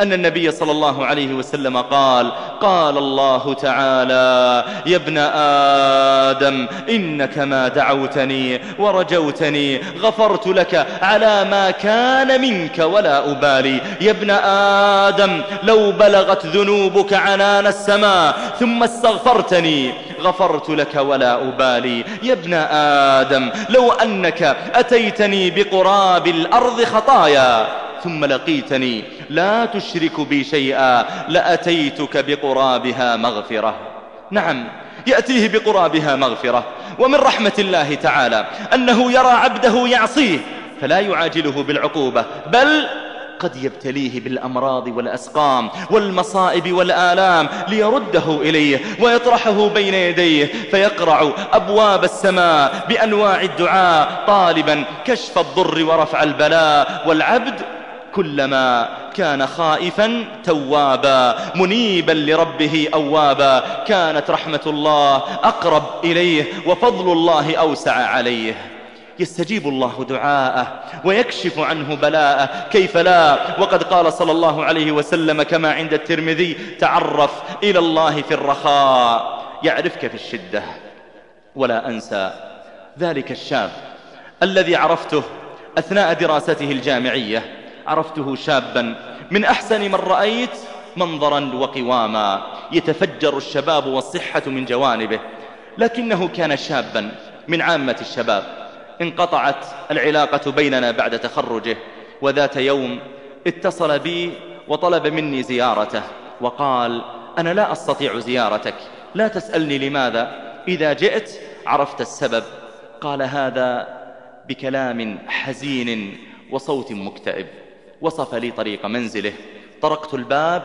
أن النبي صلى الله عليه وسلم قال قال الله تعالى يا ابن آدم إنك ما دعوتني ورجوتني غفرت لك على ما كان منك ولا أبالي. يا ابن آدم لو بلغت ذنوبك عنان السماء ثم استغفرتني غفرت لك ولا أبالي. يا ابن آدم لو أنك أتيتني بقراب الأرض خطايا ثم لقيتني لا تشرك بي شيئا لأتيتك بقرابها مغفرة. نعم يأتيه بقرابها مغفرة. ومن رحمة الله تعالى أنه يرى عبده يعصيه فلا يعاجله بالعقوبة بل قد يبتليه بالأمراض والأسقام والمصائب والآلام ليرده إليه ويطرحه بين يديه فيقرع أبواب السماء بأنواع الدعاء طالبا كشف الضر ورفع البلاء والعبد كلما كان خائفا توابا منيبا لربه أوابا. كانت رحمة الله أقرب إليه وفضل الله أوسع عليه. يستجيب الله دعاءه ويكشف عنه بلاءه. كيف لا؟ وقد قال صلى الله عليه وسلم كما عند الترمذي تعرف إلى الله في الرخاء. يعرفك في الشدة. ولا أنسى ذلك الشاب الذي عرفته أثناء دراسته الجامعية. عرفته شابا. من أحسن من رأيت منظرا وقواما. يتفجر الشباب والصحة من جوانبه. لكنه كان شابا من عامة الشباب. انقطعت العلاقة بيننا بعد تخرجه. وذات يوم اتصل بي وطلب مني زيارته. وقال أنا لا أستطيع زيارتك. لا تسألني لماذا. إذا جئت عرفت السبب. قال هذا بكلام حزين وصوت مكتئب. وصف لي طريق منزله. طرقت الباب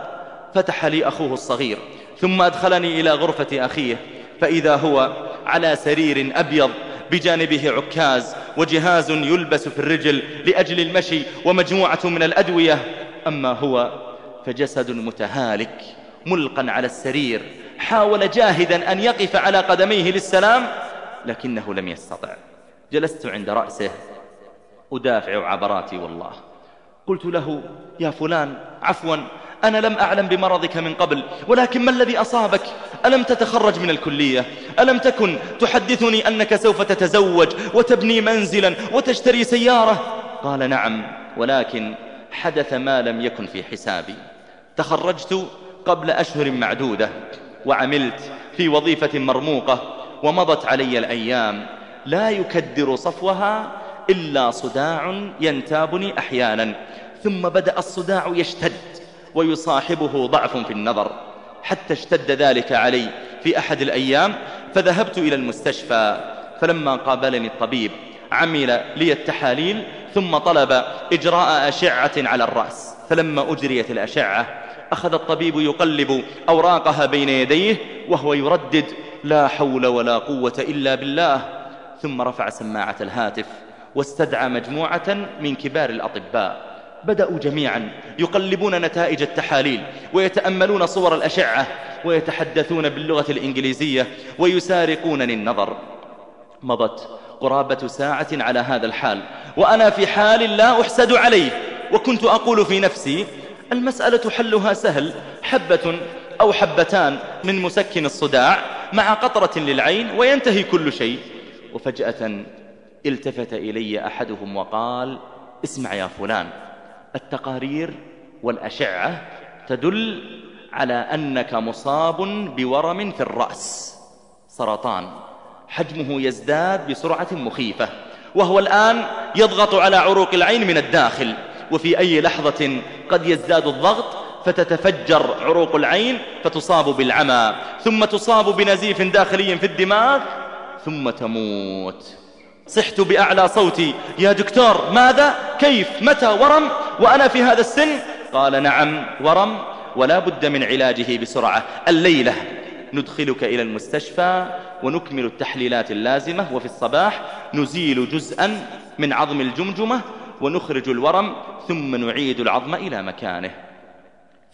فتح لي أخوه الصغير ثم أدخلني إلى غرفة أخيه. فإذا هو على سرير أبيض بجانبه عكاز وجهاز يلبس في الرجل لأجل المشي ومجموعة من الأدوية. أما هو فجسد متهالك ملقا على السرير. حاول جاهدا أن يقف على قدميه للسلام لكنه لم يستطع. جلست عند رأسه أدافع عبراتي والله. قلت له يا فلان عفوا أنا لم أعلم بمرضك من قبل ولكن ما الذي أصابك؟ ألم تتخرج من الكلية؟ ألم تكن تحدثني أنك سوف تتزوج وتبني منزلا وتشتري سيارة؟ قال نعم ولكن حدث ما لم يكن في حسابي. تخرجت قبل أشهر معدودة وعملت في وظيفة مرموقة ومضت علي الأيام. لا يكدر صفوها إلا صداع ينتابني أحيانا ثم بدأ الصداع يشتد ويصاحبه ضعف في النظر. حتى اشتد ذلك علي في أحد الأيام فذهبت إلى المستشفى. فلما قابلني الطبيب عمل لي التحاليل ثم طلب إجراء أشعة على الرأس. فلما أجريت الأشعة أخذ الطبيب يقلب أوراقها بين يديه وهو يردد لا حول ولا قوة إلا بالله. ثم رفع سماعة الهاتف. واستدعى مجموعة من كبار الأطباء. بدأوا جميعا يقلبون نتائج التحاليل ويتأملون صور الأشعة ويتحدثون باللغة الإنجليزية ويسارقونني النظر مضت قرابة ساعة على هذا الحال وأنا في حال لا أحسد عليه وكنت أقول في نفسي المسألة حلها سهل حبة أو حبتان من مسكن الصداع مع قطرة للعين وينتهي كل شيء. وفجأة التفت إلي أحدهم وقال اسمع يا فلان التقارير والأشعة تدل على أنك مصاب بورم في الرأس. سرطان. حجمه يزداد بسرعة مخيفة وهو الآن يضغط على عروق العين من الداخل وفي أي لحظة قد يزداد الضغط فتتفجر عروق العين فتصاب بالعمى ثم تصاب بنزيف داخلي في الدماغ ثم تموت. صحت بأعلى صوتي. يا دكتور ماذا؟ كيف؟ متى ورم؟ وأنا في هذا السن؟ قال نعم ورم ولا بد من علاجه بسرعة. الليلة. ندخلك إلى المستشفى ونكمل التحليلات اللازمة وفي الصباح نزيل جزءا من عظم الجمجمة ونخرج الورم ثم نعيد العظم إلى مكانه.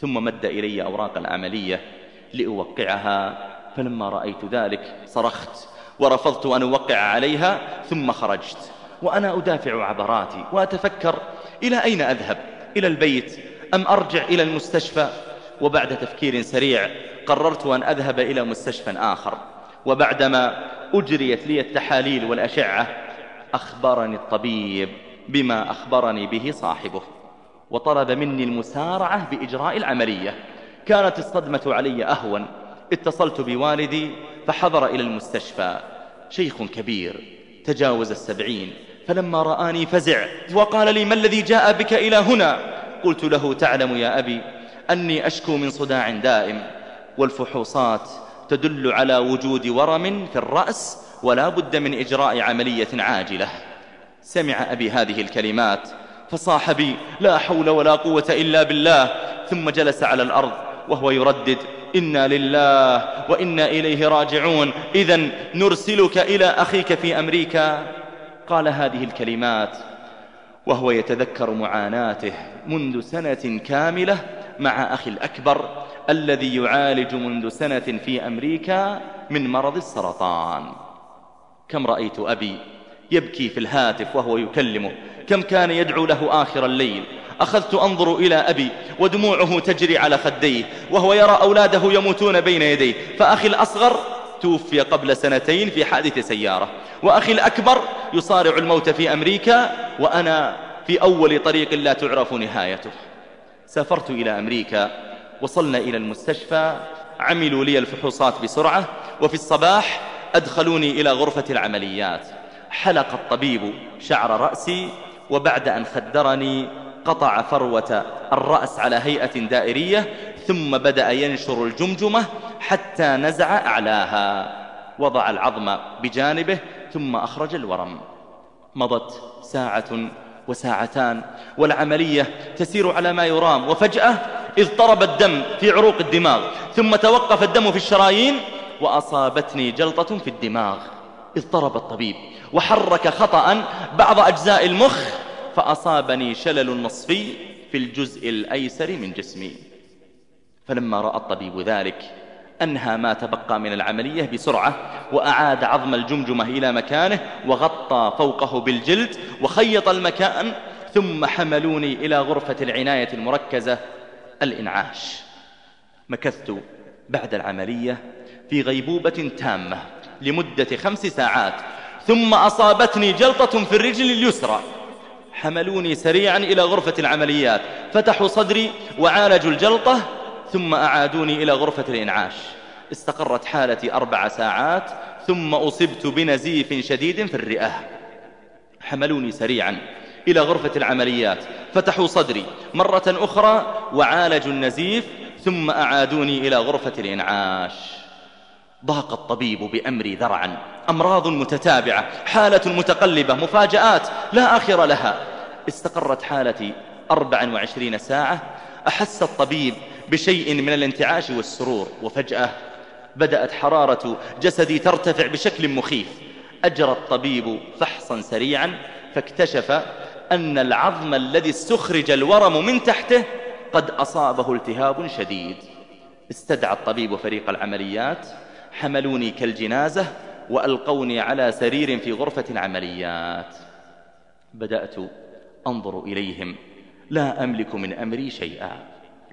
ثم مد إلي أوراق العملية لأوقعها فلما رأيت ذلك صرخت. ورفضت أن أوقع عليها ثم خرجت. وأنا أدافع عبراتي وأتفكر إلى أين أذهب؟ إلى البيت أم أرجع إلى المستشفى؟ وبعد تفكير سريع قررت أن أذهب إلى مستشفى آخر. وبعدما أجريت لي التحاليل والأشعة أخبرني الطبيب بما أخبرني به صاحبه. وطلب مني المسارعة بإجراء العملية. كانت الصدمة علي أهون. اتصلت بوالدي فحضر إلى المستشفى. شيخ كبير تجاوز السبعين فلما رآني فزع وقال لي ما الذي جاء بك إلى هنا؟ قلت له تعلم يا أبي أني أشكو من صداع دائم والفحوصات تدل على وجود ورم في الرأس ولا بد من إجراء عملية عاجلة. سمع أبي هذه الكلمات فصاح بي لا حول ولا قوة إلا بالله. ثم جلس على الأرض وهو يردد إنا لله وإنا إليه راجعون إذا نرسلك إلى أخيك في أمريكا. قال هذه الكلمات وهو يتذكر معاناته منذ سنة كاملة مع أخي الأكبر الذي يعالج منذ سنة في أمريكا من مرض السرطان. كم رأيت أبي يبكي في الهاتف وهو يكلمه كم كان يدعو له آخر الليل أخذت أنظر إلى أبي ودموعه تجري على خديه وهو يرى أولاده يموتون بين يديه. فأخي الأصغر توفي قبل سنتين في حادث سيارة وأخي الأكبر يصارع الموت في أمريكا وأنا في أول طريق لا تعرف نهايته. سافرت إلى أمريكا وصلنا إلى المستشفى عملوا لي الفحوصات بسرعة وفي الصباح أدخلوني إلى غرفة العمليات. حلق الطبيب شعر رأسي وبعد أن خدرني قطع فروة الرأس على هيئة دائرية ثم بدأ ينشر الجمجمة حتى نزع أعلاها. وضع العظم بجانبه ثم أخرج الورم. مضت ساعة وساعتان والعملية تسير على ما يرام. وفجأة اضطرب الدم في عروق الدماغ ثم توقف الدم في الشرايين وأصابتني جلطة في الدماغ. اضطرب الطبيب وحرك خطأ بعض أجزاء المخ فأصابني شلل نصفي في الجزء الأيسر من جسمي. فلما رأى الطبيب ذلك أنهى ما تبقى من العملية بسرعة وأعاد عظم الجمجمة إلى مكانه وغطى فوقه بالجلد وخيط المكان ثم حملوني إلى غرفة العناية المركزة الإنعاش. مكثت بعد العملية في غيبوبة تامة لمدة خمس ساعات ثم أصابتني جلطة في الرجل اليسرى. حملوني سريعا إلى غرفة العمليات. فتحوا صدري وعالجوا الجلطة ثم أعادوني إلى غرفة الإنعاش. استقرت حالتي أربع ساعات ثم أصبت بنزيف شديد في الرئة. حملوني سريعا إلى غرفة العمليات. فتحوا صدري مرة أخرى وعالجوا النزيف ثم أعادوني إلى غرفة الإنعاش. ضاق الطبيب بأمري ذرعا. أمراض متتابعة حالة متقلبة مفاجآت لا آخر لها. استقرت حالتي أربع وعشرين ساعة أحس الطبيب بشيء من الانتعاش والسرور وفجأة بدأت حرارة جسدي ترتفع بشكل مخيف. أجرى الطبيب فحصا سريعا فاكتشف أن العظم الذي استخرج الورم من تحته قد أصابه التهاب شديد. استدعى الطبيب فريق العمليات حملوني كالجنازة وألقوني على سرير في غرفة العمليات بدأت أنظر إليهم. لا أملك من أمري شيئا.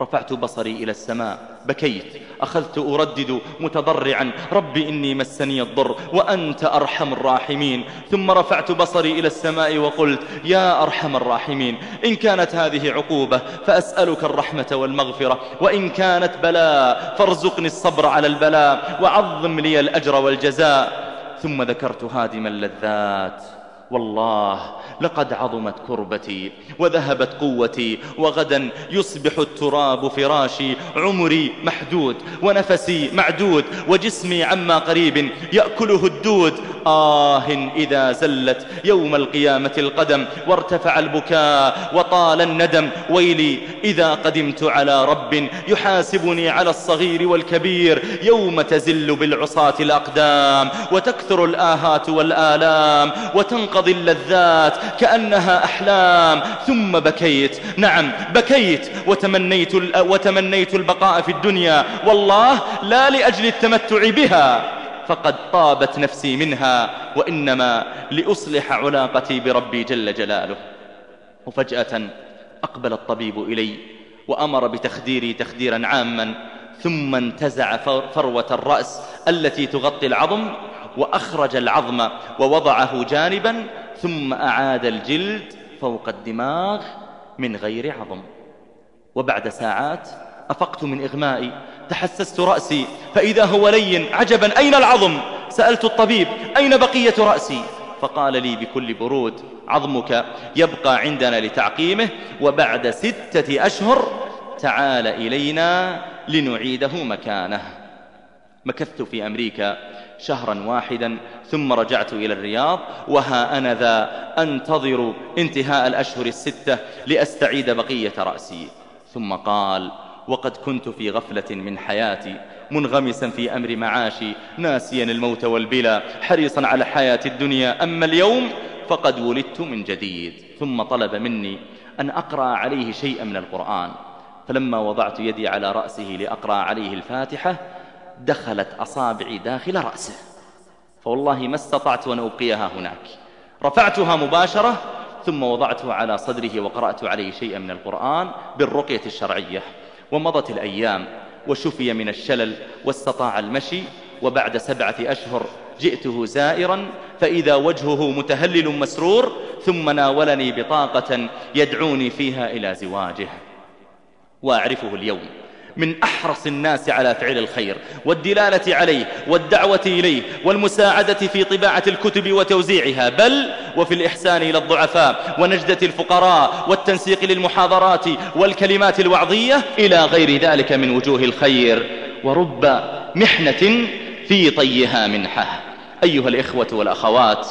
رفعت بصري إلى السماء بكيت. أخذت أردد متضرعا. رب إني مسني الضر وأنت أرحم الراحمين. ثم رفعت بصري إلى السماء وقلت يا أرحم الراحمين إن كانت هذه عقوبة فأسألك الرحمة والمغفرة وإن كانت بلاء فارزقني الصبر على البلاء وعظم لي الأجر والجزاء. ثم ذكرت هادم اللذات. والله لقد عظمت كربتي وذهبت قوتي وغدا يصبح التراب فراشي عمري محدود ونفسي معدود وجسمي عما قريب يأكله الدود. آه إذا زلت يوم القيامة القدم وارتفع البكاء وطال الندم. ويلي إذا قدمت على رب يحاسبني على الصغير والكبير. يوم تزل بالعصاة الأقدام وتكثر الآهات والآلام وتنقضي اللذات كأنها أحلام ثم بكيت. نعم بكيت. وتمنيت, وتمنيت البقاء في الدنيا. والله لا لأجل التمتع بها فقد طابت نفسي منها وإنما لأصلح علاقتي بربي جل جلاله. وفجأة أقبل الطبيب إلي وأمر بتخديري تخديرا عاما ثم انتزع فروة الرأس التي تغطي العظم وأخرج العظم ووضعه جانبا ثم أعاد الجلد فوق الدماغ من غير عظم. وبعد ساعات أفقت من إغمائي تحسست رأسي فإذا هو لين عجبا أين العظم؟ سألت الطبيب أين بقية رأسي؟ فقال لي بكل برود عظمك يبقى عندنا لتعقيمه وبعد ستة أشهر تعال إلينا لنعيده مكانه. مكثت في أمريكا شهرا واحدا ثم رجعت إلى الرياض وها أنا ذا أنتظر انتهاء الأشهر الستة لأستعيد بقية رأسي. ثم قال وقد كنت في غفلة من حياتي منغمسا في أمر معاشي ناسيا الموت والبلا حريصا على حياة الدنيا أما اليوم فقد ولدت من جديد. ثم طلب مني أن أقرأ عليه شيئا من القرآن فلما وضعت يدي على رأسه لأقرأ عليه الفاتحة دخلت أصابعي داخل رأسه. فوالله ما استطعت أن أبقيها هناك. رفعتها مباشرة ثم وضعته على صدره وقرأت عليه شيئا من القرآن بالرقية الشرعية. ومضت الأيام وشفي من الشلل واستطاع المشي وبعد سبعة أشهر جئته زائرا فإذا وجهه متهلل مسرور ثم ناولني بطاقة يدعوني فيها إلى زواجه. وأعرفه اليوم. من أحرص الناس على فعل الخير والدلالة عليه والدعوة إليه والمساعدة في طباعة الكتب وتوزيعها بل وفي الإحسان إلى الضعفاء ونجدة الفقراء والتنسيق للمحاضرات والكلمات الوعظية إلى غير ذلك من وجوه الخير. ورب محنة في طيها منحة. أيها الإخوة والأخوات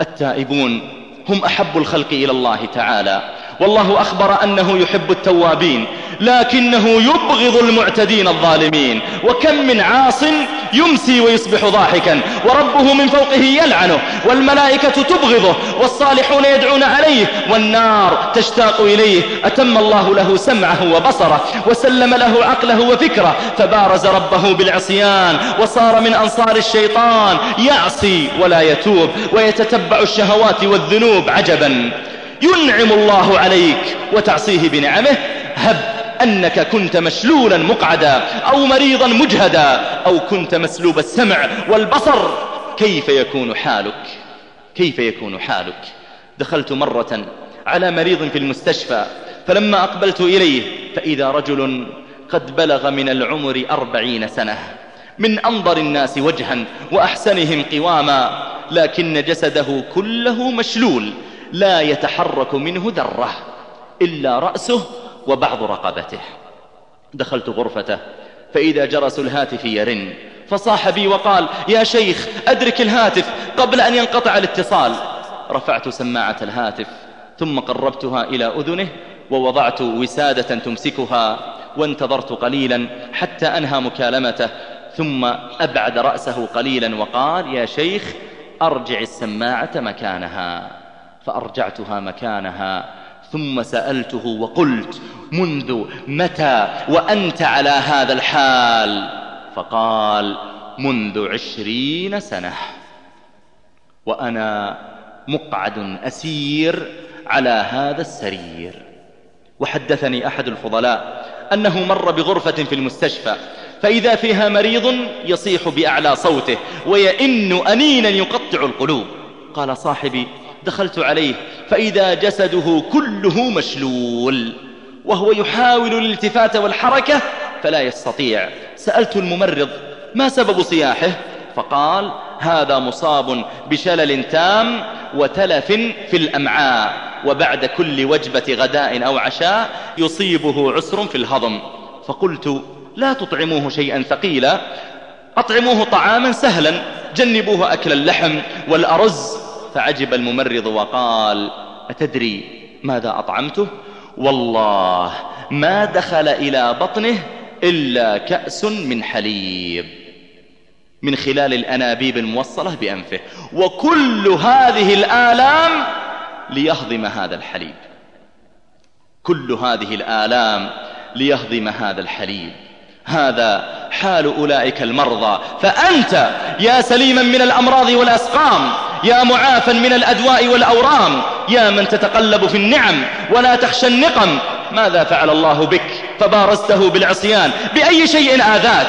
التائبون هم أحب الخلق إلى الله تعالى. والله أخبر أنه يحب التوابين لكنه يبغض المعتدين الظالمين وكم من عاص يمسي ويصبح ضاحكا وربه من فوقه يلعنه والملائكة تبغضه والصالحون يدعون عليه والنار تشتاق إليه أتم الله له سمعه وبصره وسلم له عقله وفكره فبارز ربه بالعصيان وصار من أنصار الشيطان يعصي ولا يتوب ويتتبع الشهوات والذنوب عجبا. ينعم الله عليك وتعصيه بنعمه هب أنك كنت مشلولا مقعدا أو مريضا مجهدا أو كنت مسلوب السمع والبصر. كيف يكون حالك؟ كيف يكون حالك؟ دخلت مرة على مريض في المستشفى فلما أقبلت إليه فإذا رجل قد بلغ من العمر أربعين سنة. من أنظر الناس وجها وأحسنهم قواما لكن جسده كله مشلول. لا يتحرك منه ذرة إلا رأسه وبعض رقبته. دخلت غرفته فإذا جرس الهاتف يرن فصاح بي وقال يا شيخ أدرك الهاتف قبل أن ينقطع الاتصال. رفعت سماعة الهاتف ثم قربتها إلى أذنه ووضعت وسادة تمسكها وانتظرت قليلا حتى أنهى مكالمته ثم أبعد رأسه قليلا وقال يا شيخ أرجع السماعة مكانها. فأرجعتها مكانها ثم سألته وقلت منذ متى وأنت على هذا الحال؟ فقال منذ عشرين سنة. وأنا مقعد أسير على هذا السرير. وحدثني أحد الفضلاء أنه مر بغرفة في المستشفى فإذا فيها مريض يصيح بأعلى صوته ويئن أنينا يقطع القلوب. قال صاحبي دخلت عليه فإذا جسده كله مشلول وهو يحاول الالتفات والحركة فلا يستطيع. سألت الممرض ما سبب صياحه؟ فقال هذا مصاب بشلل تام وتلف في الأمعاء وبعد كل وجبة غداء أو عشاء يصيبه عسر في الهضم. فقلت لا تطعموه شيئا ثقيلا أطعموه طعاما سهلا جنبوه أكل اللحم والأرز فعجب الممرض وقال أتدري ماذا أطعمته؟ والله ما دخل إلى بطنه إلا كأس من حليب. من خلال الأنابيب الموصلة بأنفه. وكل هذه الآلام ليهضم هذا الحليب. كل هذه الآلام ليهضم هذا الحليب. هذا حال أولئك المرضى. فأنت يا سليما من الأمراض والأسقام يا معافا من الأدواء والأورام يا من تتقلب في النعم ولا تخشى النقم. ماذا فعل الله بك؟ فبارزته بالعصيان. بأي شيء آذاك؟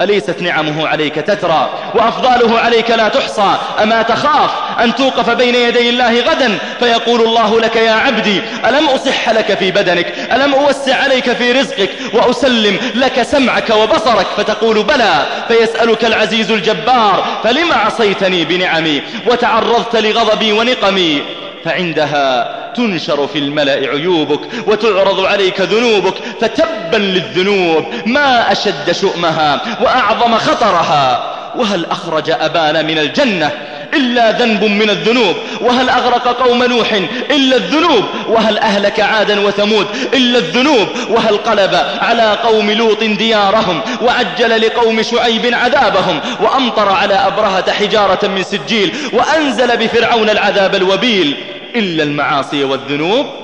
أليست نعمه عليك تترى وأفضاله عليك لا تحصى أما تخاف أن توقف بين يدي الله غدا فيقول الله لك يا عبدي ألم أصح لك في بدنك ألم أوسع عليك في رزقك وأسلم لك سمعك وبصرك فتقول بلى فيسألك العزيز الجبار فلم عصيتني بنعمي وتعرضت لغضبي ونقمي فعندها تنشر في الملأ عيوبك وتعرض عليك ذنوبك فتبا للذنوب ما أشد شؤمها وأعظم خطرها. وهل أخرج أبانا من الجنة؟ إلا ذنب من الذنوب. وهل أغرق قوم نوح؟ إلا الذنوب. وهل أهلك عادا وثمود؟ إلا الذنوب. وهل قلب على قوم لوط ديارهم؟ وعجل لقوم شعيب عذابهم؟ وأمطر على أبرهة حجارة من سجيل؟ وأنزل بفرعون العذاب الوبيل. إلا المعاصي والذنوب.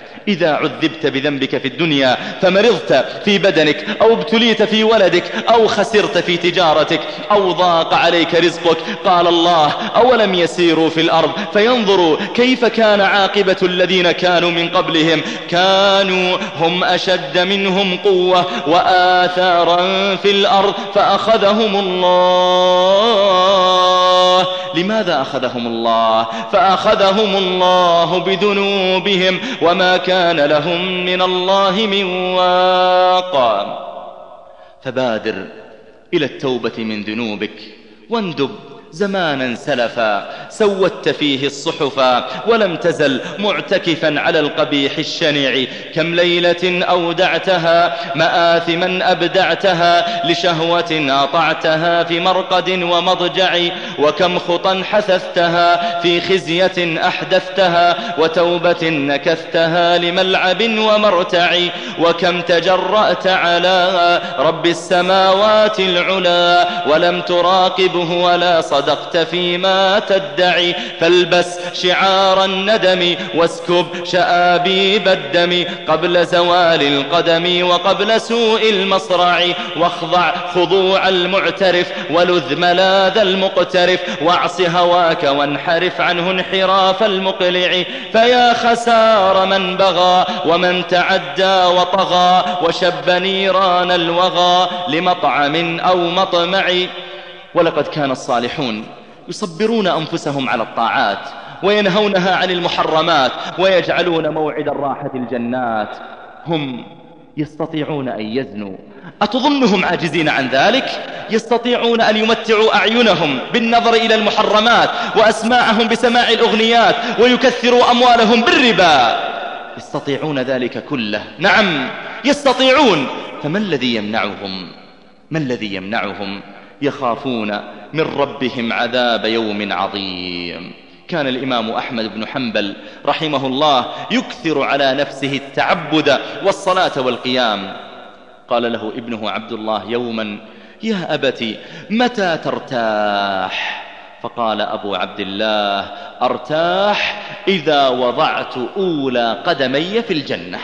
إذا عذبت بذنبك في الدنيا فمرضت في بدنك أو ابتليت في ولدك أو خسرت في تجارتك أو ضاق عليك رزقك. قال الله أولم يسيروا في الأرض فينظروا كيف كان عاقبة الذين كانوا من قبلهم. كانوا هم أشد منهم قوة وآثارا في الأرض فأخذهم الله. لماذا أخذهم الله؟ فأخذهم الله بذنوبهم وما كان لهم من الله من واق. فبادر إلى التوبة من ذنوبك واندب زمانا سلفا سودت فيه الصحفا ولم تزل معتكفا على القبيح الشنع كم ليلة أودعتها مآثما أبدعتها لشهوة أطعتها في مرقد ومضجع. وكم خطا حثثتها في خزية أحدثتها وتوبة نكثتها لملعب ومرتع. وكم تجرأت على رب السماوات العلا ولم تراقبه ولا صدقت فيما تدعي فالبس شعار الندم واسكب شآبيب الدم قبل زوال القدم وقبل سوء المصرع واخضع خضوع المعترف ولذ ملاذ المقترف واعص هواك وانحرف عنه انحراف المقلع. فيا خسار من بغى ومن تعدى وطغى وشب نيران الوغى لمطعم أو مطمع. ولقد كان الصالحون يصبرون أنفسهم على الطاعات وينهونها عن المحرمات ويجعلون موعد الراحة الجنات. هم يستطيعون أن يزنوا. أتظنهم عاجزين عن ذلك؟ يستطيعون أن يمتعوا أعينهم بالنظر إلى المحرمات وأسماعهم بسماع الأغنيات ويكثروا أموالهم بالربا. يستطيعون ذلك كله؟ نعم يستطيعون. فما الذي يمنعهم؟ ما الذي يمنعهم؟ يخافون من ربهم عذاب يوم عظيم. كان الإمام أحمد بن حنبل رحمه الله يكثر على نفسه التعبد والصلاة والقيام. قال له ابنه عبد الله يوما يا أبت متى ترتاح؟ فقال أبو عبد الله أرتاح إذا وضعت أولى قدمي في الجنة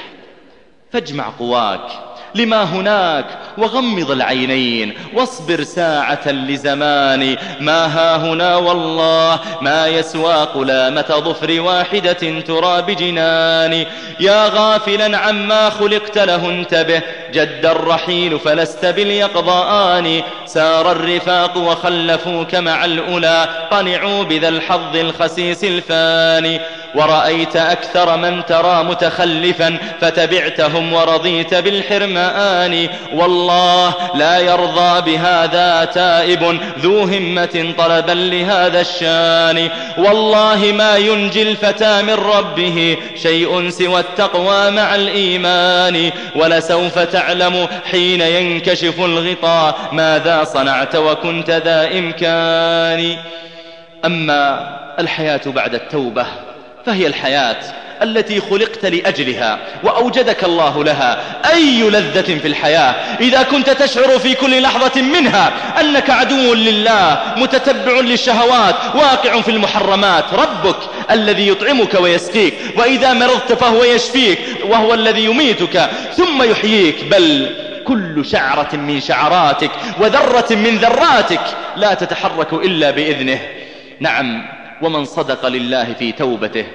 فاجمع قواك لما هناك وغمض العينين واصبر ساعة لزمان. ما ها هنا والله ما يسوى قلامة ظفر واحدة ترى بجنان يا غافلا عما خلقت له انتبه. جد الرحيل فلست باليقظان. سار الرفاق وخلفوك مع الأولى. قنعوا بذا الحظ الخسيس الفاني ورأيت أكثر من ترى متخلفا. فتبعتهم ورضيت بالحرمان. والله لا يرضى بهذا تائب ذو همة طلبا لهذا الشان. والله ما ينجي الفتى من ربه شيء سوى التقوى مع الإيمان. ولسوف تعلم حين ينكشف الغطاء ماذا صنعت وكنت ذا إمكان. أما الحياة بعد التوبة فهي الحياة التي خلقت لأجلها وأوجدك الله لها. أي لذة في الحياة إذا كنت تشعر في كل لحظة منها أنك عدو لله متتبع للشهوات واقع في المحرمات. ربك الذي يطعمك ويسقيك وإذا مرضت فهو يشفيك وهو الذي يميتك ثم يحييك. بل كل شعرة من شعراتك وذرة من ذراتك لا تتحرك إلا بإذنه. نعم ومن صدق لله في توبته.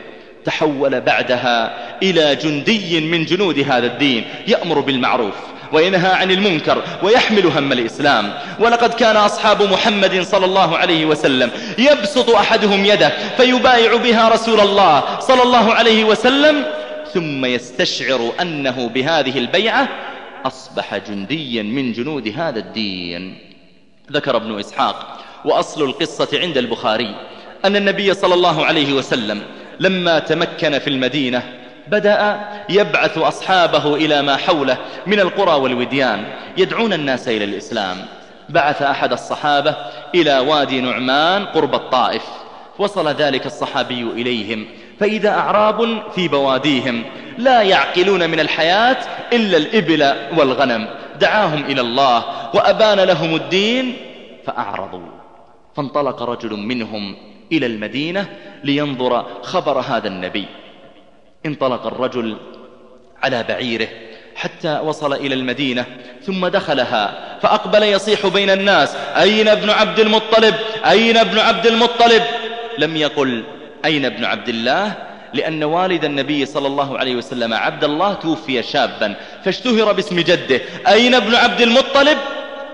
تحول بعدها إلى جندي من جنود هذا الدين يأمر بالمعروف وينهى عن المنكر ويحمل هم الإسلام. ولقد كان أصحاب محمد صلى الله عليه وسلم يبسط أحدهم يده فيبايع بها رسول الله صلى الله عليه وسلم ثم يستشعر أنه بهذه البيعة أصبح جنديا من جنود هذا الدين. ذكر ابن إسحاق وأصل القصة عند البخاري أن النبي صلى الله عليه وسلم لما تمكن في المدينة بدأ يبعث أصحابه إلى ما حوله من القرى والوديان يدعون الناس إلى الإسلام. بعث أحد الصحابة إلى وادي نعمان قرب الطائف وصل ذلك الصحابي إليهم. فإذا أعراب في بواديهم لا يعقلون من الحياة إلا الإبل والغنم. دعاهم إلى الله وأبان لهم الدين فأعرضوا. فانطلق رجل منهم إلى المدينة لينظر خبر هذا النبي. انطلق الرجل على بعيره حتى وصل إلى المدينة ثم دخلها فأقبل يصيح بين الناس أين ابن عبد المطلب؟ أين ابن عبد المطلب؟ لم يقل أين ابن عبد الله؟ لأن والد النبي صلى الله عليه وسلم عبد الله توفي شابا فاشتهر باسم جده أين ابن عبد المطلب؟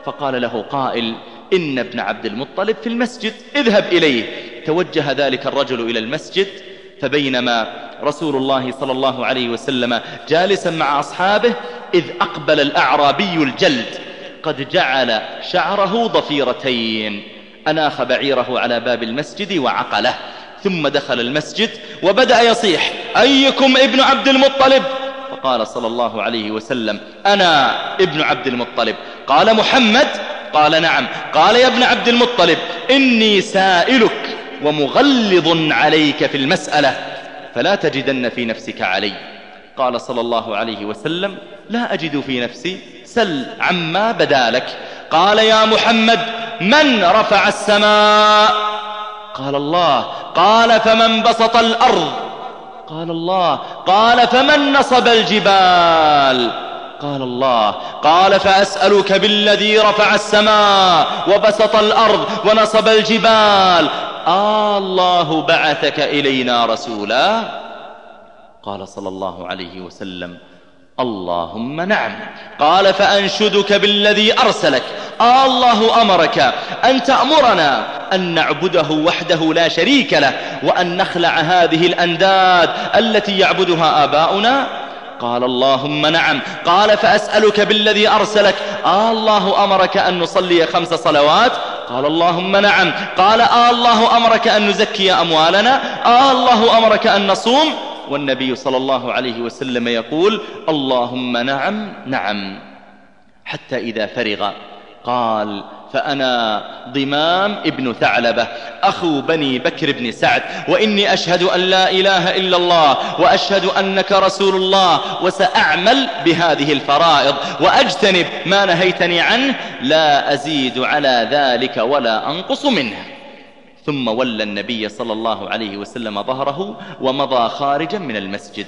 فقال له قائل إن ابن عبد المطلب في المسجد اذهب إليه. توجه ذلك الرجل إلى المسجد فبينما رسول الله صلى الله عليه وسلم جالسا مع أصحابه إذ أقبل الأعرابي الجلد. قد جعل شعره ضفيرتين. أناخ بعيره على باب المسجد وعقله. ثم دخل المسجد وبدأ يصيح أيكم ابن عبد المطلب؟ فقال صلى الله عليه وسلم أنا ابن عبد المطلب. قال محمد قال نعم. قال يا ابن عبد المطلب إني سائلك ومغلظ عليك في المسألة فلا تجدن في نفسك علي. قال صلى الله عليه وسلم لا أجد في نفسي سل عما بدا لك. قال يا محمد من رفع السماء؟ قال الله. قال فمن بسط الأرض؟ قال الله. قال فمن نصب الجبال؟ قال الله. قال فأسألك بالذي رفع السماء وبسط الأرض ونصب الجبال. آه الله بعثك إلينا رسولا. قال صلى الله عليه وسلم. اللهم نعم. قال فأنشدك بالذي أرسلك. آه الله أمرك أن تأمرنا أن نعبده وحده لا شريك له وأن نخلع هذه الأنداد التي يعبدها آباؤنا قال اللهم نعم. قال فأسألك بالذي أرسلك. آه الله أمرك أن نصلي خمس صلوات. قال اللهم نعم. قال آه الله أمرك أن نزكي أموالنا. آه الله أمرك أن نصوم. والنبي صلى الله عليه وسلم يقول اللهم نعم. نعم. حتى إذا فرغ. قال فأنا ضمام ابن ثعلبة أخو بني بكر بن سعد وإني أشهد أن لا إله إلا الله وأشهد أنك رسول الله وسأعمل بهذه الفرائض وأجتنب ما نهيتني عنه لا أزيد على ذلك ولا أنقص منه. ثم ولى النبي صلى الله عليه وسلم ظهره ومضى خارجا من المسجد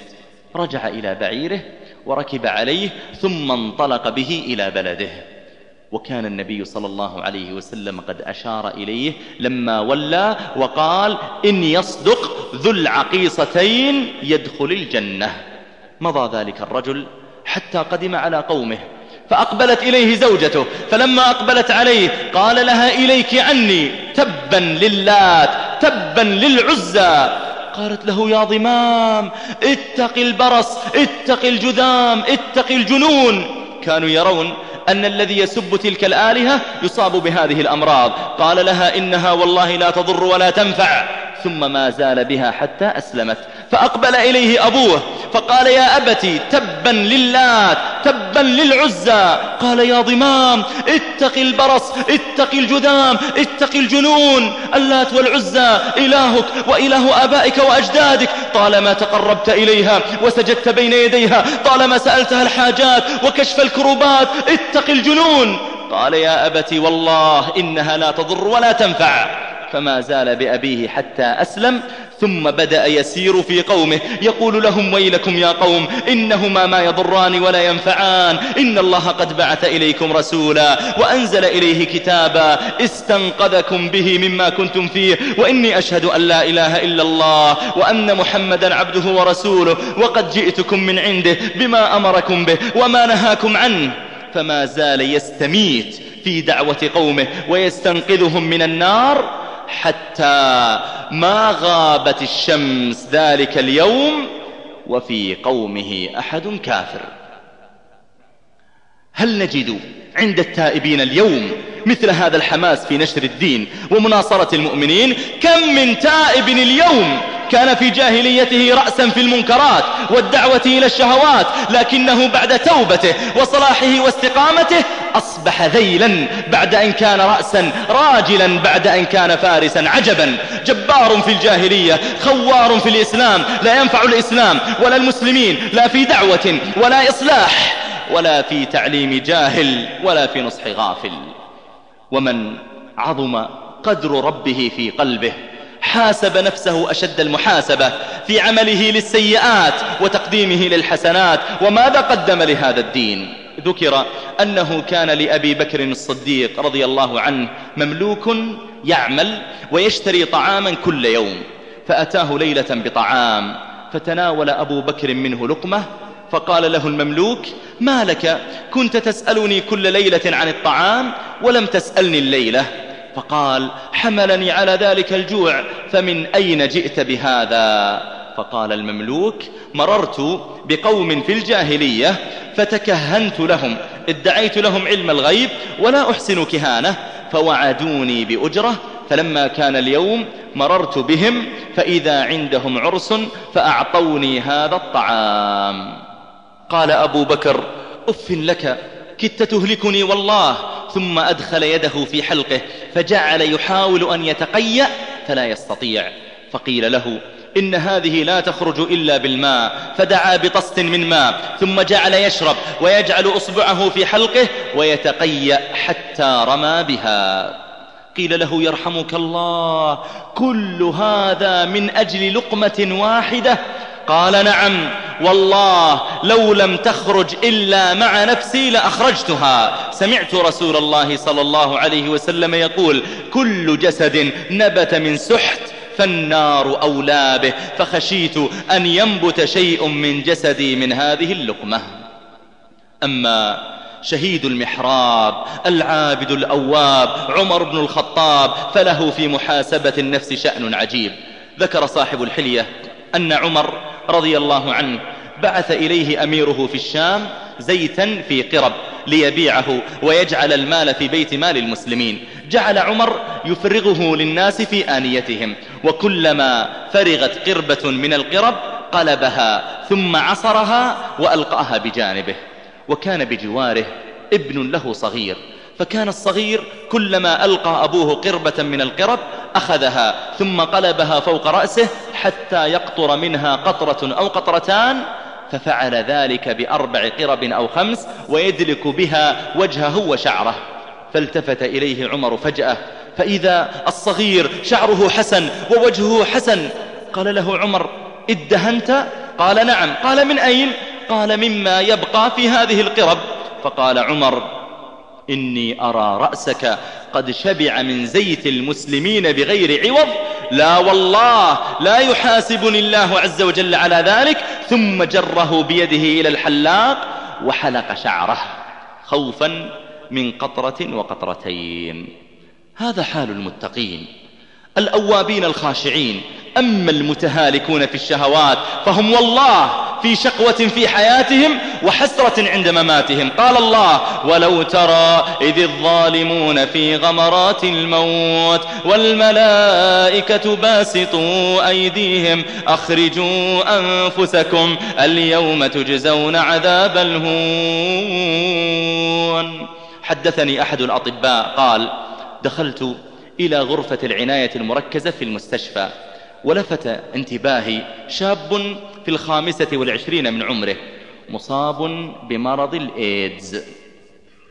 رجع إلى بعيره وركب عليه ثم انطلق به إلى بلده. وكان النبي صلى الله عليه وسلم قد أشار إليه لما ولى وقال إن يصدق ذو العقيصتين يدخل الجنة. مضى ذلك الرجل حتى قدم على قومه فأقبلت إليه زوجته فلما أقبلت عليه قال لها إليك عني تبا للات تبا للعزى. قالت له يا ضمام اتق البرص اتق الجذام اتق الجنون. كانوا يرون أن الذي يسب تلك الآلهة يصاب بهذه الأمراض. قال لها إنها والله لا تضر ولا تنفع. ثم ما زال بها حتى أسلمت. فأقبل إليه أبوه فقال يا أبتي تبا للآت تبا للعزى. قال يا ضمام اتق البرص اتق الجذام اتق الجنون. اللات والعزى إلهك وإله آبائك وأجدادك. طالما تقربت إليها وسجدت بين يديها طالما سألتها الحاجات وكشف الكروبات اتق الجنون. قال يا أبتي والله إنها لا تضر ولا تنفع. فما زال بأبيه حتى أسلم ثم بدأ يسير في قومه. يقول لهم ويلكم يا قوم إنهما ما يضران ولا ينفعان. إن الله قد بعث إليكم رسولا وأنزل إليه كتابا استنقذكم به مما كنتم فيه. وإني أشهد أن لا إله إلا الله وأن محمدا عبده ورسوله. وقد جئتكم من عنده بما أمركم به وما نهاكم عنه. فما زال يستميت في دعوة قومه ويستنقذهم من النار. حتى ما غابت الشمس ذلك اليوم وفي قومه أحد كافر. هل نجد عند التائبين اليوم مثل هذا الحماس في نشر الدين ومناصرة المؤمنين؟ كم من تائب اليوم كان في جاهليته رأسا في المنكرات والدعوة إلى الشهوات لكنه بعد توبته وصلاحه واستقامته أصبح ذيلا بعد أن كان رأسا راجلا بعد أن كان فارسا عجبا. جبار في الجاهلية خوار في الإسلام لا ينفع الإسلام ولا المسلمين لا في دعوة ولا إصلاح. ولا في تعليم جاهل ولا في نصح غافل. ومن عظم قدر ربه في قلبه حاسب نفسه أشد المحاسبة في عمله للسيئات وتقديمه للحسنات وماذا قدم لهذا الدين؟ ذكر أنه كان لأبي بكر الصديق رضي الله عنه مملوك يعمل ويشتري طعاما كل يوم فأتاه ليلة بطعام فتناول أبو بكر منه لقمة فقال له المملوك ما لك؟ كنت تسألني كل ليلة عن الطعام ولم تسألني الليلة. فقال حملني على ذلك الجوع فمن أين جئت بهذا؟ فقال المملوك مررت بقوم في الجاهلية فتكهنت لهم ادعيت لهم علم الغيب ولا أحسن كهانة فوعدوني بأجرة فلما كان اليوم مررت بهم فإذا عندهم عرس فأعطوني هذا الطعام. قال أبو بكر أف لك كدت تهلكني والله ثم أدخل يده في حلقه فجعل يحاول أن يتقيأ فلا يستطيع. فقيل له إن هذه لا تخرج إلا بالماء فدعا بطست من ماء ثم جعل يشرب ويجعل أصبعه في حلقه ويتقيأ حتى رمى بها. قيل له يرحمك الله كل هذا من أجل لقمة واحدة قال نعم والله لو لم تخرج إلا مع نفسي لأخرجتها. سمعت رسول الله صلى الله عليه وسلم يقول كل جسد نبت من سحت فالنار أولى به فخشيت أن ينبت شيء من جسدي من هذه اللقمة. أما شهيد المحراب العابد الأواب عمر بن الخطاب فله في محاسبة النفس شأن عجيب. ذكر صاحب الحلية أن عمر رضي الله عنه بعث إليه أميره في الشام زيتا في قرب ليبيعه ويجعل المال في بيت مال المسلمين. جعل عمر يفرغه للناس في آنيتهم وكلما فرغت قربة من القرب قلبها ثم عصرها وألقاها بجانبه. وكان بجواره ابن له صغير فكان الصغير كلما ألقى أبوه قربة من القرب أخذها ثم قلبها فوق رأسه حتى يقطر منها قطرة أو قطرتان ففعل ذلك بأربع قرب أو خمس ويدلك بها وجهه وشعره. فالتفت إليه عمر فجأة فإذا الصغير شعره حسن ووجهه حسن قال له عمر ادهنت قال نعم. قال من أين؟ قال مما يبقى في هذه القرب. فقال عمر إني أرى رأسك قد شبع من زيت المسلمين بغير عوض. لا والله لا يحاسبني الله عز وجل على ذلك. ثم جره بيده إلى الحلاق وحلق شعره خوفا من قطرة وقطرتين. هذا حال المتقين. الأوابين الخاشعين. أما المتهالكون في الشهوات فهم والله في شقوة في حياتهم وحسرة عند مماتهم. قال الله ولو ترى إذ الظالمون في غمرات الموت والملائكة باسطوا أيديهم أخرجوا أنفسكم اليوم تجزون عذاب الهون. حدثني أحد الأطباء قال دخلت إلى غرفة العناية المركزة في المستشفى ولفت انتباهي شاب في الخامسة والعشرين من عمره مصاب بمرض الإيدز.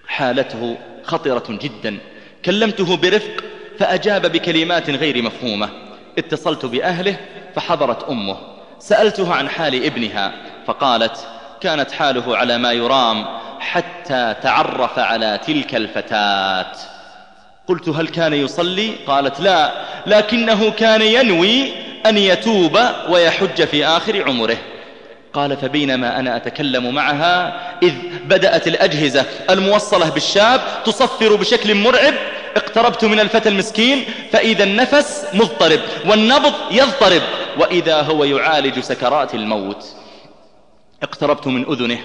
حالته خطرة جدا. كلمته برفق فأجاب بكلمات غير مفهومة. اتصلت بأهله فحضرت أمه. سألته عن حال ابنها فقالت كانت حاله على ما يرام حتى تعرف على تلك الفتاة. قلت هل كان يصلي؟ قالت لا لكنه كان ينوي أن يتوب ويحج في آخر عمره. قال فبينما أنا أتكلم معها إذ بدأت الأجهزة الموصلة بالشاب تصفر بشكل مرعب اقتربت من الفتى المسكين فإذا النفس مضطرب والنبض يضطرب وإذا هو يعالج سكرات الموت. اقتربت من أذنه.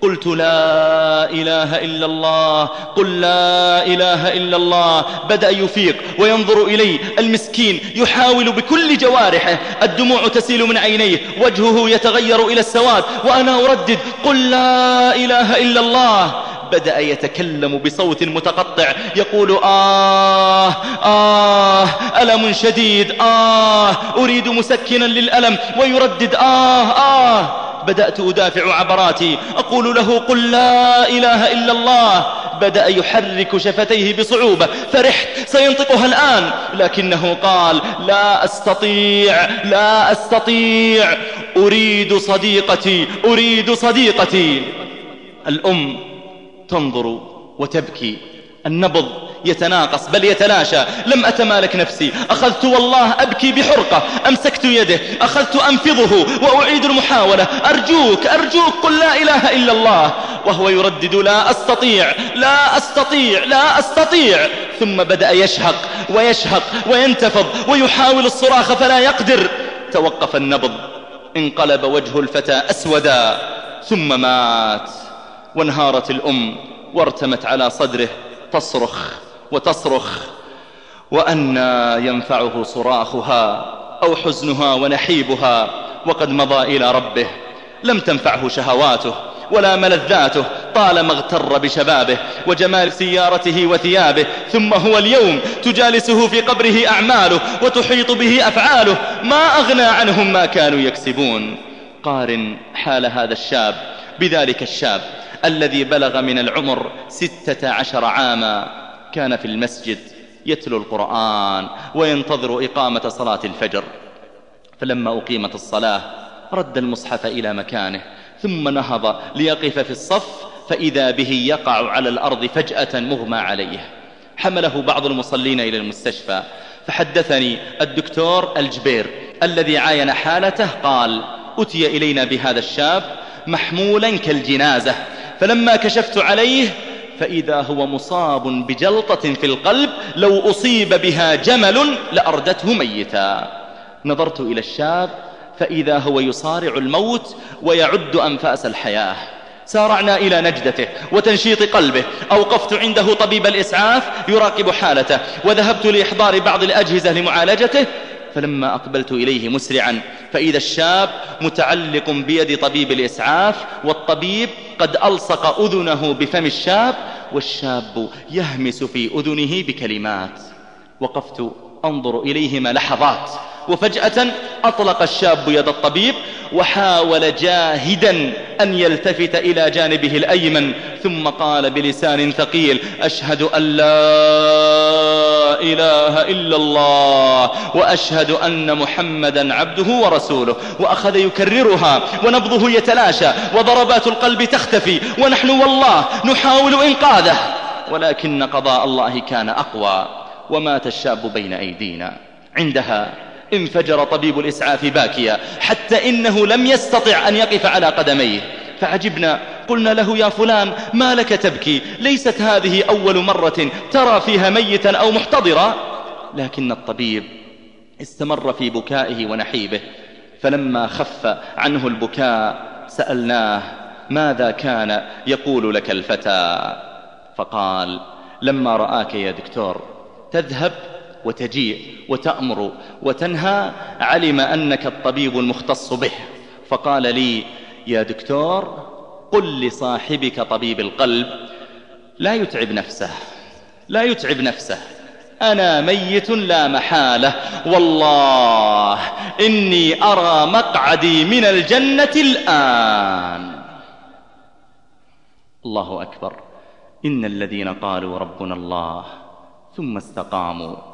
قلت لا إله إلا الله قل لا إله إلا الله. بدأ يفيق وينظر إلي المسكين يحاول بكل جوارحه الدموع تسيل من عينيه وجهه يتغير إلى السواد وأنا أردد قل لا إله إلا الله. بدأ يتكلم بصوت متقطع يقول آه آه ألم شديد آه أريد مسكنا للألم ويردد آه آه. بدأت أدافع عبراتي أقول له قل لا إله إلا الله. بدأ يحرك شفتيه بصعوبة فرحت سينطقها الآن. لكنه قال لا أستطيع لا أستطيع أريد صديقتي أريد صديقتي. الأم تنظر وتبكي. النبض يتناقص بل يتلاشى. لم أتمالك نفسي. أخذت والله أبكي بحرقة. أمسكت يده. أخذت أنفضه. وأعيد المحاولة. أرجوك أرجوك. قل لا إله إلا الله. وهو يردد لا أستطيع لا أستطيع لا أستطيع. ثم بدأ يشهق ويشهق وينتفض ويحاول الصراخ فلا يقدر. توقف النبض. انقلب وجه الفتى أسودا. ثم مات. وانهارت الأم وارتمت على صدره تصرخ وتصرخ وأنا ينفعه صراخها أو حزنها ونحيبها وقد مضى إلى ربه لم تنفعه شهواته ولا ملذاته طالما اغتر بشبابه وجمال سيارته وثيابه ثم هو اليوم تجالسه في قبره أعماله وتحيط به أفعاله ما أغنى عنهم ما كانوا يكسبون قارن حال هذا الشاب بذلك الشاب الذي بلغ من العمر ستة عشر عاما كان في المسجد يتلو القرآن وينتظر إقامة صلاة الفجر. فلما أقيمت الصلاة رد المصحف إلى مكانه ثم نهض ليقف في الصف فإذا به يقع على الأرض فجأة مغمى عليه. حمله بعض المصلين إلى المستشفى. فحدثني الدكتور الجبير الذي عاين حالته قال أتي إلينا بهذا الشاب محمولا كالجنازة. فلما كشفت عليه فإذا هو مصاب بجلطة في القلب لو أصيب بها جمل لأردته ميتا. نظرت إلى الشاب فإذا هو يصارع الموت ويعد أنفاس الحياة. سارعنا إلى نجدته وتنشيط قلبه. أوقفت عنده طبيب الإسعاف يراقب حالته. وذهبت لإحضار بعض الأجهزة لمعالجته فلما أقبلت إليه مسرعا فإذا الشاب متعلق بيد طبيب الإسعاف والطبيب قد ألصق أذنه بفم الشاب والشاب يهمس في أذنه بكلمات. وقفت أنظر إليهما لحظات وفجأة أطلق الشاب يد الطبيب وحاول جاهدا أن يلتفت إلى جانبه الأيمن ثم قال بلسان ثقيل أشهد أن لا إله إلا الله وأشهد أن محمدا عبده ورسوله وأخذ يكررها ونبضه يتلاشى وضربات القلب تختفي ونحن والله نحاول إنقاذه ولكن قضاء الله كان أقوى ومات الشاب بين أيدينا. عندها انفجر طبيب الإسعاف باكيا حتى إنه لم يستطع أن يقف على قدميه. فعجبنا قلنا له يا فلان ما لك تبكي؟ ليست هذه أول مرة ترى فيها ميتا أو محتضرا؟ لكن الطبيب استمر في بكائه ونحيبه. فلما خف عنه البكاء سألناه ماذا كان يقول لك الفتى؟ فقال لما رآك يا دكتور تذهب وتجيء وتأمر وتنهى علم أنك الطبيب المختص به. فقال لي يا دكتور قل لصاحبك طبيب القلب لا يتعب نفسه لا يتعب نفسه أنا ميت لا محالة والله إني أرى مقعدي من الجنة الآن. الله أكبر. إن الذين قالوا ربنا الله ثم استقاموا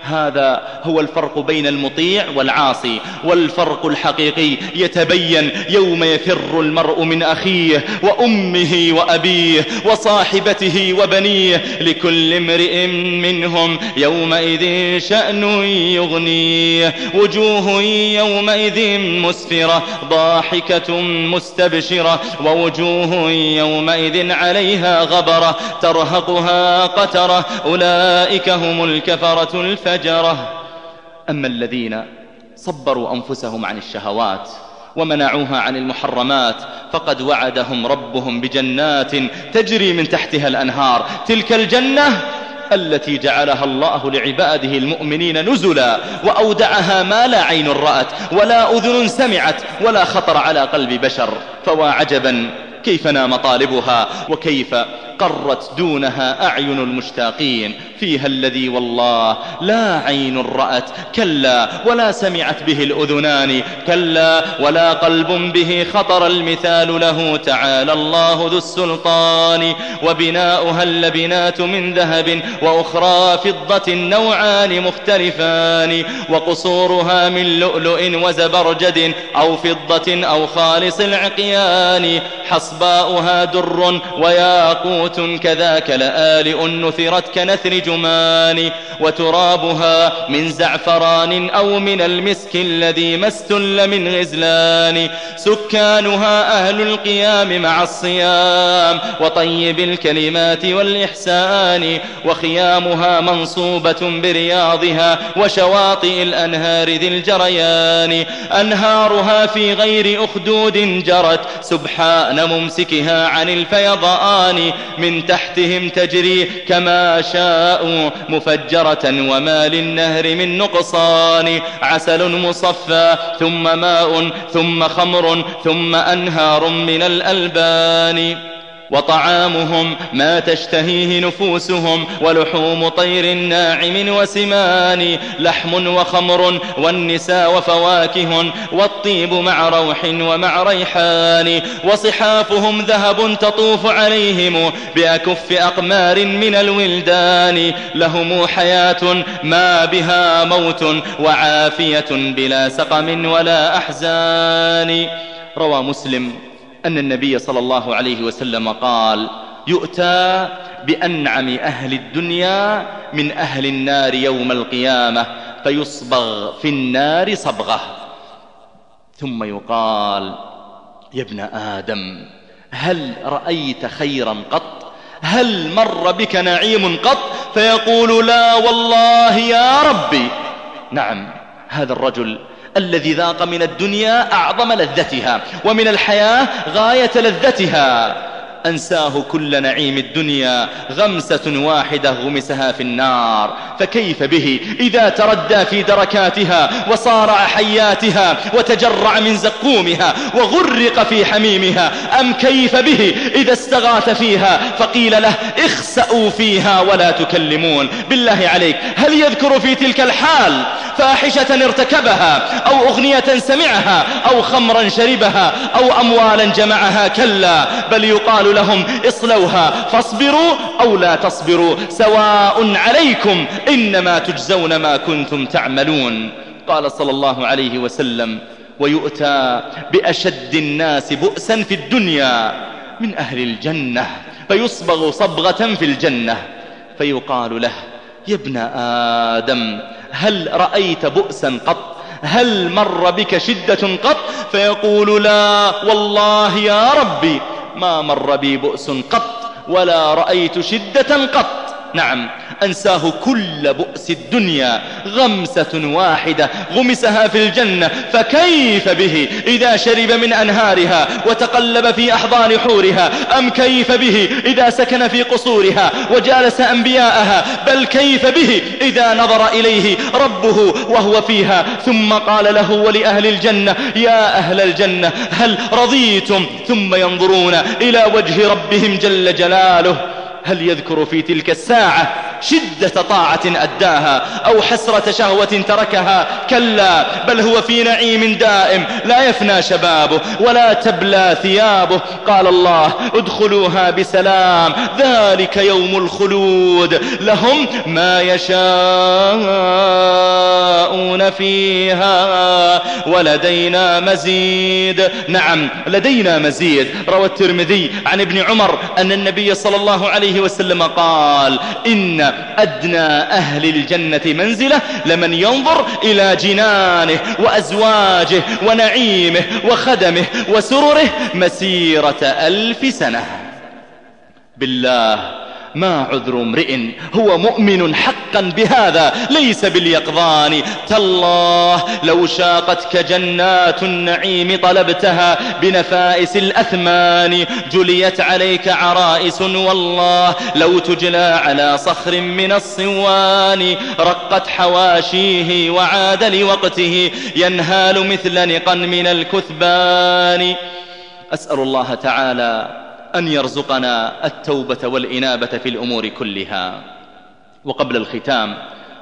هذا هو الفرق بين المطيع والعاصي والفرق الحقيقي يتبين يوم يفر المرء من أخيه وأمه وأبيه وصاحبته وبنيه لكل امرئ منهم يومئذ شأن يغنيه وجوه يومئذ مسفرة ضاحكة مستبشرة ووجوه يومئذ عليها غبرة ترهقها قترة أولئك هم الكفرة الفجرة أما الذين صبروا أنفسهم عن الشهوات ومنعوها عن المحرمات فقد وعدهم ربهم بجنات تجري من تحتها الأنهار. تلك الجنة التي جعلها الله لعباده المؤمنين نزلا وأودعها ما لا عين رأت ولا أذن سمعت ولا خطر على قلب بشر. فوا عجبا كيف نام طالبها وكيف قرت دونها أعين المشتاقين فيها الذي والله لا عين رأت كلا ولا سمعت به الأذنان كلا ولا قلب به خطر المثال له تعالى الله ذو السلطان وبناؤها اللبنات من ذهب وأخرى فضة نوعان مختلفان وقصورها من لؤلؤ وزبرجد أو فضة أو خالص العقيان حصباؤها در وياقوت كذاك لآلئ نثرت كنثر جمان وترابها من زعفران أو من المسك الذي ما استل من غزلان. سكانها أهل القيام مع الصيام وطيب الكلمات والإحسان. وخيامها منصوبة برياضها وشواطئ الأنهار ذي الجريان. أنهارها في غير أخدود جرت سبحان ممسكها عن الفيضان. من تحتهم تجري كما شاءوا مفجرة وما للنهر من نقصان. عسل مصفى ثم ماء ثم خمر ثم أنهار من الألبان. وطعامهم ما تشتهيه نفوسهم ولحوم طير ناعم وسمان لحم وخمر والنساء وفواكه والطيب مع روح ومع ريحان وصحافهم ذهب تطوف عليهم بأكف أقمار من الولدان لهم حياة ما بها موت وعافية بلا سقم ولا أحزان روى مسلم أن النبي صلى الله عليه وسلم قال يؤتى بأنعم أهل الدنيا من أهل النار يوم القيامة فيصبغ في النار صبغة. ثم يقال يا ابن آدم هل رأيت خيرا قط؟ هل مر بك نعيم قط؟ فيقول لا والله يا ربي. نعم هذا الرجل الذي ذاق من الدنيا أعظم لذتها ومن الحياة غاية لذتها. أنساه كل نعيم الدنيا غمسة واحدة غمسها في النار. فكيف به؟ إذا تردى في دركاتها وصارع حياتها وتجرع من زقومها وغرق في حميمها أم كيف به؟ إذا استغاث فيها فقيل له اخسأوا فيها ولا تكلمون. بالله عليك هل يذكر في تلك الحال فاحشة ارتكبها أو أغنية سمعها أو خمرا شربها أو أموالا جمعها كلا؟ بل يقال لهم اصلوها فاصبروا أو لا تصبروا سواء عليكم إنما تجزون ما كنتم تعملون قال صلى الله عليه وسلم ويؤتى بأشد الناس بؤسا في الدنيا من أهل الجنة فيصبغ صبغة في الجنة فيقال له يا ابن آدم هل رأيت بؤسا قط؟ هل مر بك شدة قط؟ فيقول لا والله يا ربي ما مر بي بؤس قط ولا رأيت شدة قط. نعم أنساه كل بؤس الدنيا غمسة واحدة غمسها في الجنة فكيف به؟ إذا شرب من أنهارها وتقلب في أحضان حورها أم كيف به؟ إذا سكن في قصورها وجالس أنبياءها بل كيف به؟ إذا نظر إليه ربه وهو فيها ثم قال له ولأهل الجنة يا أهل الجنة هل رضيتم؟ ثم ينظرون إلى وجه ربهم جل جلاله. هل يذكر في تلك الساعة شدة طاعة أداها أو حسرة شهوة تركها؟ كلا بل هو في نعيم دائم لا يفنى شبابه ولا تبلى ثيابه. قال الله ادخلوها بسلام ذلك يوم الخلود. لهم ما يشاءون فيها ولدينا مزيد. نعم لدينا مزيد. روى الترمذي عن ابن عمر أن النبي صلى الله عليه وسلم قال إن أدنى أهل الجنة منزلة لمن ينظر إلى جنانه وأزواجه ونعيمه وخدمه وسرره مسيرة ألف سنة. بالله ما عذر امرئ هو مؤمن حقا بهذا ليس باليقظان. تالله لو شاقتك جنات النعيم طلبتها بنفائس الأثمان. جليت عليك عرائس والله لو تجلى على صخر من الصوان. رقت حواشيه وعاد لوقته ينهال مثل نقا من الكثبان. أسأل الله تعالى أن يرزقنا التوبة والإنابة في الأمور كلها. وقبل الختام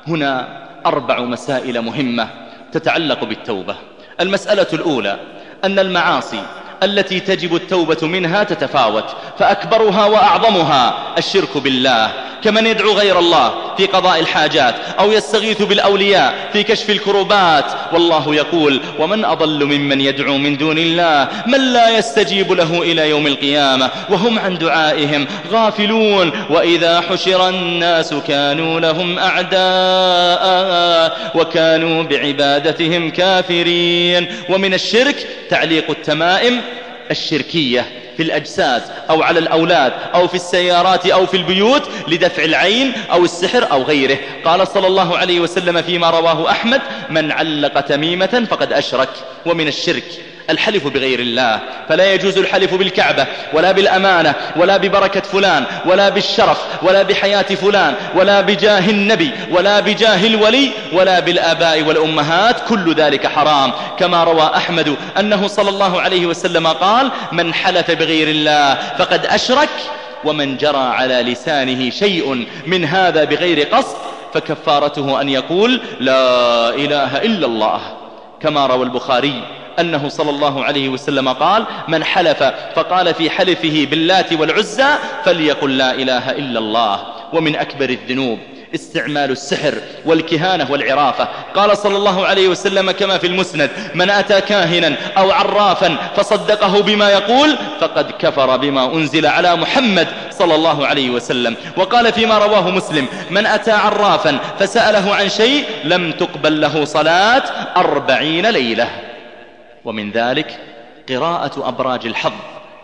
هنا أربع مسائل مهمة تتعلق بالتوبة. المسألة الأولى أن المعاصي التي تجب التوبة منها تتفاوت فأكبرها وأعظمها الشرك بالله. كمن يدعو غير الله في قضاء الحاجات أو يستغيث بالأولياء في كشف الكروبات والله يقول ومن أضل ممن يدعو من دون الله؟ من لا يستجيب له إلى يوم القيامة؟ وهم عن دعائهم غافلون وإذا حشر الناس كانوا لهم أعداء وكانوا بعبادتهم كافرين. ومن الشرك تعليق التمائم الشركية في الأجساد أو على الأولاد أو في السيارات أو في البيوت لدفع العين أو السحر أو غيره. قال صلى الله عليه وسلم فيما رواه أحمد من علق تميمة فقد أشرك. ومن الشرك. الحلف بغير الله. فلا يجوز الحلف بالكعبة ولا بالأمانة ولا ببركة فلان ولا بالشرف ولا بحياة فلان ولا بجاه النبي ولا بجاه الولي ولا بالآباء والأمهات. كل ذلك حرام. كما روى أحمد أنه صلى الله عليه وسلم قال من حلف بغير الله فقد أشرك ومن جرى على لسانه شيء من هذا بغير قصد فكفارته أن يقول لا إله إلا الله. كما روى البخاري أنه صلى الله عليه وسلم قال من حلف فقال في حلفه باللات والعزى فليقل لا إله إلا الله. ومن أكبر الذنوب استعمال السحر والكهانة والعرافة. قال صلى الله عليه وسلم كما في المسند من أتى كاهنا أو عرافا فصدقه بما يقول فقد كفر بما أنزل على محمد صلى الله عليه وسلم. وقال فيما رواه مسلم من أتى عرافا فسأله عن شيء لم تقبل له صلاة أربعين ليلة. ومن ذلك قراءة أبراج الحظ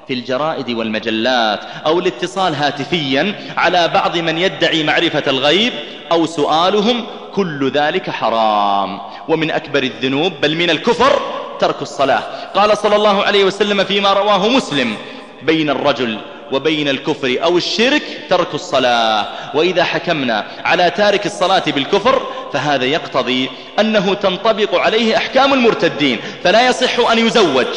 في الجرائد والمجلات أو الاتصال هاتفيا على بعض من يدعي معرفة الغيب أو سؤالهم كل ذلك حرام. ومن أكبر الذنوب بل من الكفر ترك الصلاة. قال صلى الله عليه وسلم فيما رواه مسلم بين الرجل وبين الكفر أو الشرك ترك الصلاة. وإذا حكمنا على تارك الصلاة بالكفر فهذا يقتضي أنه تنطبق عليه أحكام المرتدين فلا يصح أن يزوج.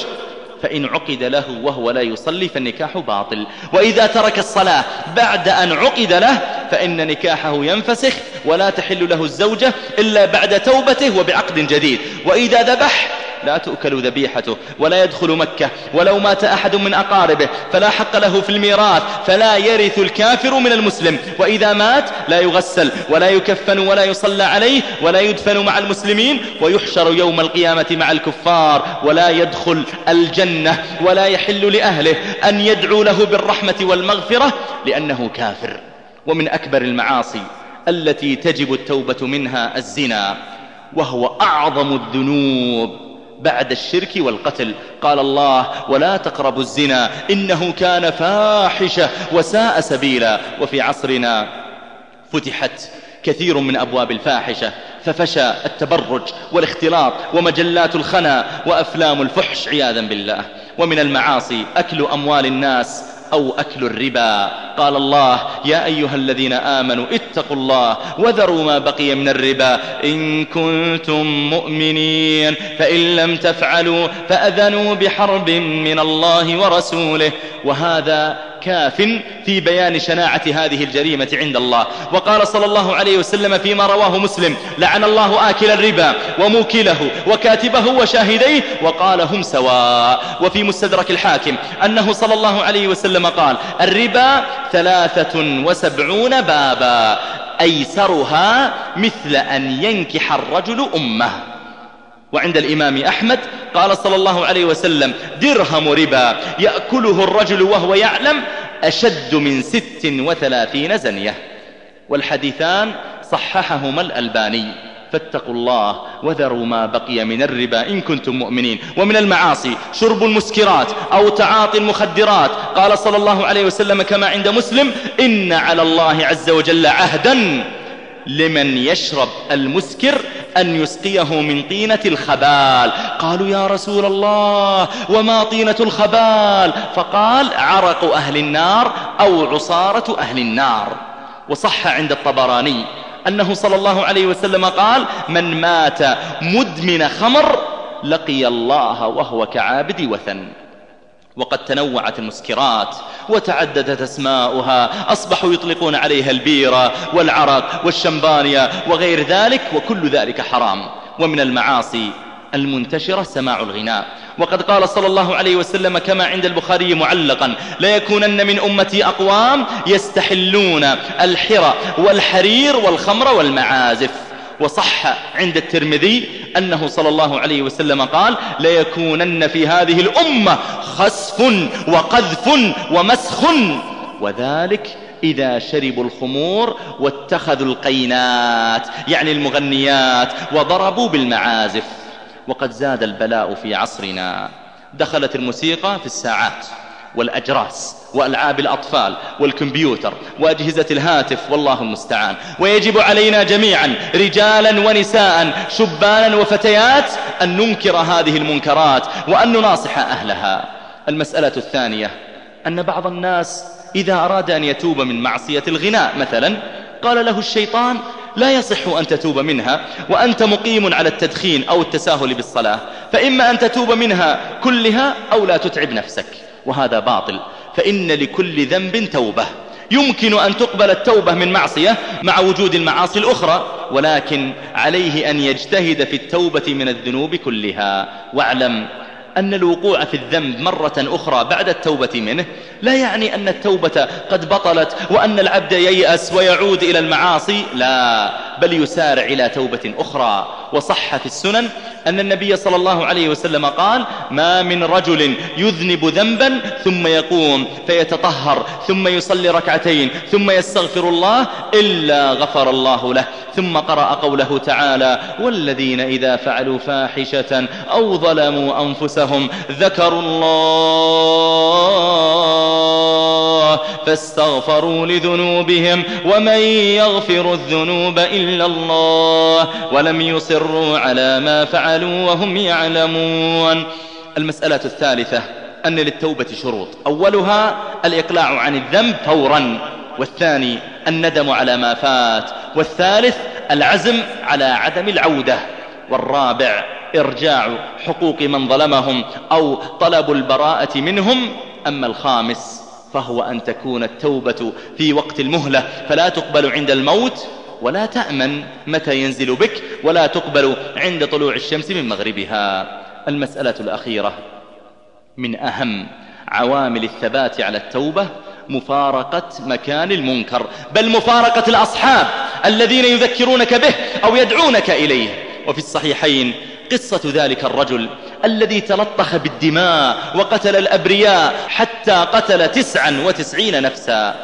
فإن عقد له وهو لا يصلي فالنكاح باطل. وإذا ترك الصلاة بعد أن عقد له فإن نكاحه ينفسخ ولا تحل له الزوجة إلا بعد توبته وبعقد جديد. وإذا ذبح لا تؤكل ذبيحته ولا يدخل مكة ولو مات أحد من أقاربه فلا حق له في الميراث فلا يرث الكافر من المسلم. وإذا مات لا يغسل ولا يكفن ولا يصلى عليه ولا يدفن مع المسلمين ويحشر يوم القيامة مع الكفار ولا يدخل الجنة ولا يحل لأهله أن يدعو له بالرحمة والمغفرة لأنه كافر. ومن أكبر المعاصي التي تجب التوبة منها الزنا وهو أعظم الذنوب. بعد الشرك والقتل. قال الله ولا تقربوا الزنا إنه كان فاحشة وساء سبيلا. وفي عصرنا فتحت كثير من أبواب الفاحشة ففشى التبرج والاختلاط ومجلات الخنا وأفلام الفحش عياذا بالله. ومن المعاصي أكل أموال الناس أو أكل الربا. قال الله يا أيها الذين آمنوا اتقوا الله وذروا ما بقي من الربا. إن كنتم مؤمنين فإن لم تفعلوا فأذنوا بحرب من الله ورسوله. وهذا كاف في بيان شناعة هذه الجريمة عند الله. وقال صلى الله عليه وسلم فيما رواه مسلم لعن الله آكل الربا وموكله وكاتبه وشاهديه وقال هم سواء. وفي مستدرك الحاكم أنه صلى الله عليه وسلم قال الربا ثلاثة وسبعون بابا أيسرها مثل أن ينكح الرجل أمه. وعند الإمام أحمد قال صلى الله عليه وسلم درهم ربا يأكله الرجل وهو يعلم أشد من ست وثلاثين زنية. والحديثان صححهما الألباني فاتقوا الله وذروا ما بقي من الربا إن كنتم مؤمنين. ومن المعاصي شرب المسكرات أو تعاطي المخدرات. قال صلى الله عليه وسلم كما عند مسلم إن على الله عز وجل عهدا لمن يشرب المسكر أن يسقيه من طينة الخبال. قالوا يا رسول الله وما طينة الخبال؟ فقال عرق أهل النار أو عصارة أهل النار. وصح عند الطبراني أنه صلى الله عليه وسلم قال من مات مدمن خمر لقي الله وهو كعابد وثن. وقد تنوعت المسكرات وتعددت أسماؤها أصبحوا يطلقون عليها البيرة والعرق والشمبانيا وغير ذلك وكل ذلك حرام. ومن المعاصي المنتشرة سماع الغناء. وقد قال صلى الله عليه وسلم كما عند البخاري معلقا ليكونن من أمتي أقوام يستحلون الحرى والحرير والخمر والمعازف. وصح عند الترمذي أنه صلى الله عليه وسلم قال ليكونن في هذه الأمة خسف وقذف ومسخ. وذلك إذا شربوا الخمور واتخذوا القينات يعني المغنيات وضربوا بالمعازف. وقد زاد البلاء في عصرنا. دخلت الموسيقى في الساعات. والأجراس وألعاب الأطفال والكمبيوتر وأجهزة الهاتف والله المستعان. ويجب علينا جميعا رجالا ونساء شبانا وفتيات أن ننكر هذه المنكرات وأن نناصح أهلها. المسألة الثانية أن بعض الناس إذا أراد أن يتوب من معصية الغناء مثلا قال له الشيطان لا يصح أن تتوب منها وأنت مقيم على التدخين أو التساهل بالصلاة. فإما أن تتوب منها كلها أو لا تتعب نفسك. وهذا باطل. فإن لكل ذنب توبة. يمكن أن تقبل التوبة من معصية مع وجود المعاصي الأخرى ولكن عليه أن يجتهد في التوبة من الذنوب كلها. واعلم أن الوقوع في الذنب مرة أخرى بعد التوبة منه لا يعني أن التوبة قد بطلت وأن العبد ييأس ويعود إلى المعاصي لا. بل يسارع إلى توبة أخرى. وصح في السنن أن النبي صلى الله عليه وسلم قال ما من رجل يذنب ذنبا ثم يقوم فيتطهر ثم يصلي ركعتين ثم يستغفر الله إلا غفر الله له ثم قرأ قوله تعالى والذين إذا فعلوا فاحشة أو ظلموا أنفسهم ذكروا الله فاستغفروا لذنوبهم ومن يغفر الذنوب إلا الله ولم يصروا على ما فعلوا وهم يعلمون. المسألة الثالثة أن للتوبة شروط. أولها الإقلاع عن الذنب فورا والثاني الندم على ما فات والثالث العزم على عدم العودة والرابع إرجاع حقوق من ظلمهم أو طلب البراءة منهم. أما الخامس فهو أن تكون التوبة في وقت المهلة فلا تقبل عند الموت ولا تأمن متى ينزل بك ولا تقبل عند طلوع الشمس من مغربها. المسألة الأخيرة من أهم عوامل الثبات على التوبة مفارقة مكان المنكر بل مفارقة الأصحاب الذين يذكرونك به أو يدعونك إليه. وفي الصحيحين قصة ذلك الرجل الذي تلطخ بالدماء وقتل الأبرياء حتى قتل تسعا وتسعين نفسا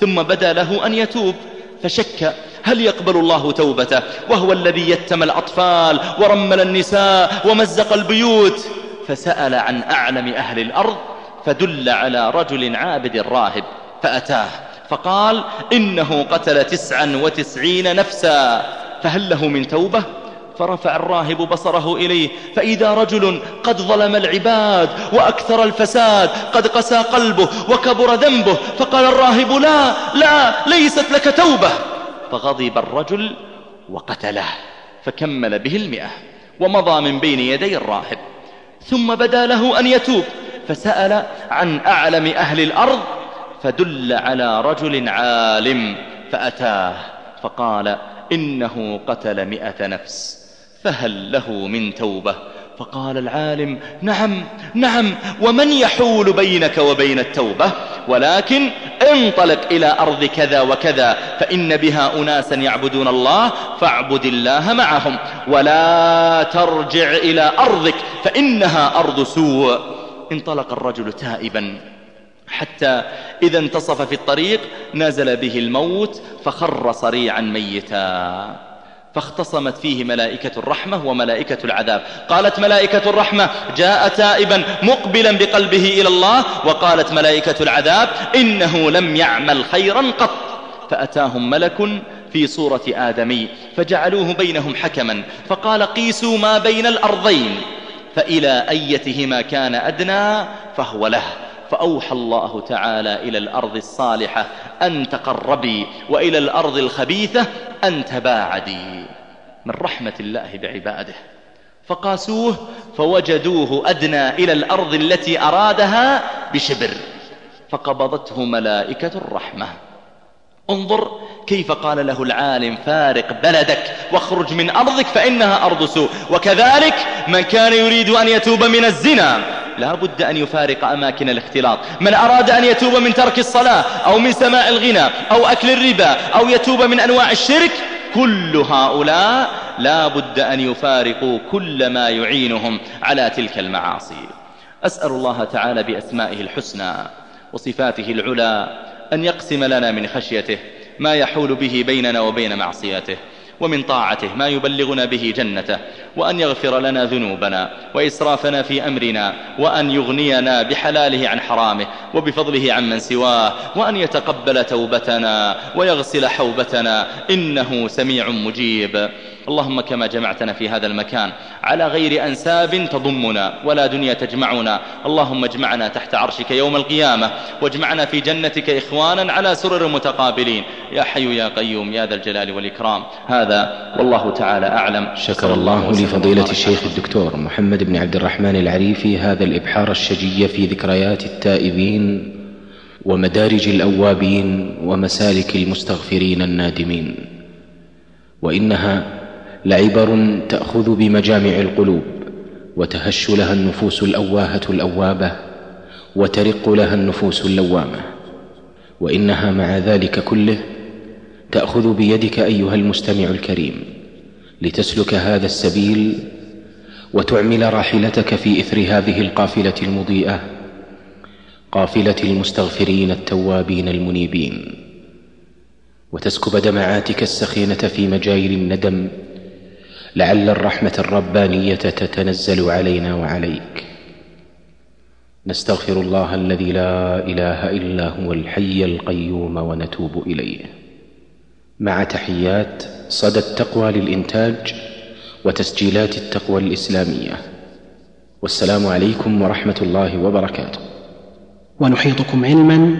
ثم بدا له أن يتوب فشك هل يقبل الله توبته؟ وهو الذي يتم الأطفال ورمل النساء ومزق البيوت. فسأل عن أعلم أهل الأرض فدل على رجل عابد راهب فأتاه فقال إنه قتل تسعا وتسعين نفسا. فهل له من توبة؟ فرفع الراهب بصره إليه فإذا رجل قد ظلم العباد وأكثر الفساد قد قسى قلبه وكبر ذنبه فقال الراهب لا لا ليست لك توبة. فغضب الرجل وقتله فكمل به المئة ومضى من بين يدي الراهب. ثم بدا له أن يتوب فسأل عن أعلم أهل الأرض فدل على رجل عالم فأتاه فقال إنه قتل مئة نفس فهل له من توبة؟ فقال العالم نعم نعم ومن يحول بينك وبين التوبة؟ ولكن انطلق إلى أرض كذا وكذا فإن بها أناسا يعبدون الله فاعبد الله معهم ولا ترجع إلى أرضك فإنها أرض سوء. انطلق الرجل تائبا حتى إذا انتصف في الطريق نزل به الموت فخر صريعا ميتا. فاختصمت فيه ملائكة الرحمة وملائكة العذاب. قالت ملائكة الرحمة جاء تائبا مقبلا بقلبه إلى الله وقالت ملائكة العذاب إنه لم يعمل خيرا قط. فأتاهم ملك في صورة آدمي فجعلوه بينهم حكما. فقال قيسوا ما بين الأرضين فإلى أيتهما كان أدنى فهو له. فأوحى الله تعالى إلى الأرض الصالحة أن تقربي وإلى الأرض الخبيثة أن تباعدي من رحمة الله بعباده. فقاسوه فوجدوه أدنى إلى الأرض التي أرادها بشبر فقبضته ملائكة الرحمة. انظر كيف قال له العالم فارق بلدك واخرج من أرضك فإنها أرض سوء. وكذلك من كان يريد أن يتوب من الزنا لا بد أن يفارق أماكن الاختلاط. من أراد أن يتوب من ترك الصلاة أو من سماع الغنى أو أكل الربا أو يتوب من أنواع الشرك كل هؤلاء لا بد أن يفارقوا كل ما يعينهم على تلك المعاصي. أسأل الله تعالى بأسمائه الحسنى وصفاته العلى أن يقسم لنا من خشيته ما يحول به بيننا وبين معصيته. ومن طاعته ما يبلغنا به جنته وأن يغفر لنا ذنوبنا وإسرافنا في أمرنا وأن يغنينا بحلاله عن حرامه وبفضله عمن سواه وأن يتقبل توبتنا ويغسل حوبتنا إنه سميع مجيب. اللهم كما جمعتنا في هذا المكان على غير أنساب تضمنا ولا دنيا تجمعنا. اللهم اجمعنا تحت عرشك يوم القيامة واجمعنا في جنتك إخوانا على سرر متقابلين. يا حي يا قيوم يا ذا الجلال والإكرام. هذا والله تعالى أعلم. شكر الله لفضيلة الشيخ الدكتور محمد بن عبد الرحمن العريفي. هذا الإبحار الشجي في ذكريات التائبين ومدارج الأوابين ومسالك المستغفرين النادمين. وإنها لعبر تأخذ بمجامع القلوب وتهش لها النفوس الأواهة الأوابة وترق لها النفوس اللوامة. وإنها مع ذلك كله تأخذ بيدك أيها المستمع الكريم لتسلك هذا السبيل وتعمل راحلتك في إثر هذه القافلة المضيئة قافلة المستغفرين التوابين المنيبين. وتسكب دمعاتك السخينة في مجاير الندم لعل الرحمة الربانية تتنزل علينا وعليك. نستغفر الله الذي لا إله إلا هو الحي القيوم ونتوب إليه. مع تحيات صدى التقوى للإنتاج وتسجيلات التقوى الإسلامية. والسلام عليكم ورحمة الله وبركاته. ونحيطكم علما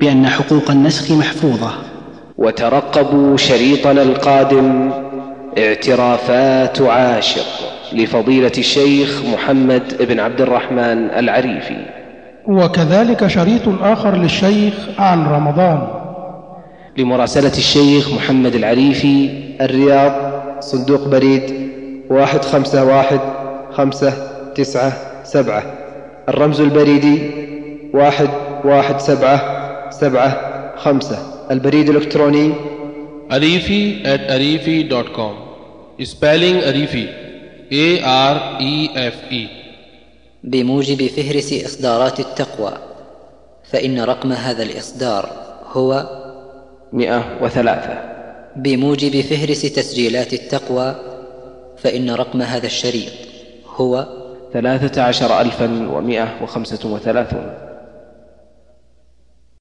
بأن حقوق النسخ محفوظة. وترقبوا شريطنا القادم اعترافات عاشق لفضيلة الشيخ محمد بن عبد الرحمن العريفي. وكذلك شريط آخر للشيخ عن رمضان. لمراسلة الشيخ محمد العريفي الرياض صندوق بريد واحد خمسة واحد خمسة تسعة سبعة. الرمز البريدي واحد واحد سبعة سبعة خمسة. البريد الإلكتروني arifi at arifi.com سبيلينج أريفي A R E F E. بموجب فهرس إصدارات التقوى. فإن رقم هذا الإصدار هو 103 بموجب فهرس تسجيلات التقوى فإن رقم هذا الشريط هو 13135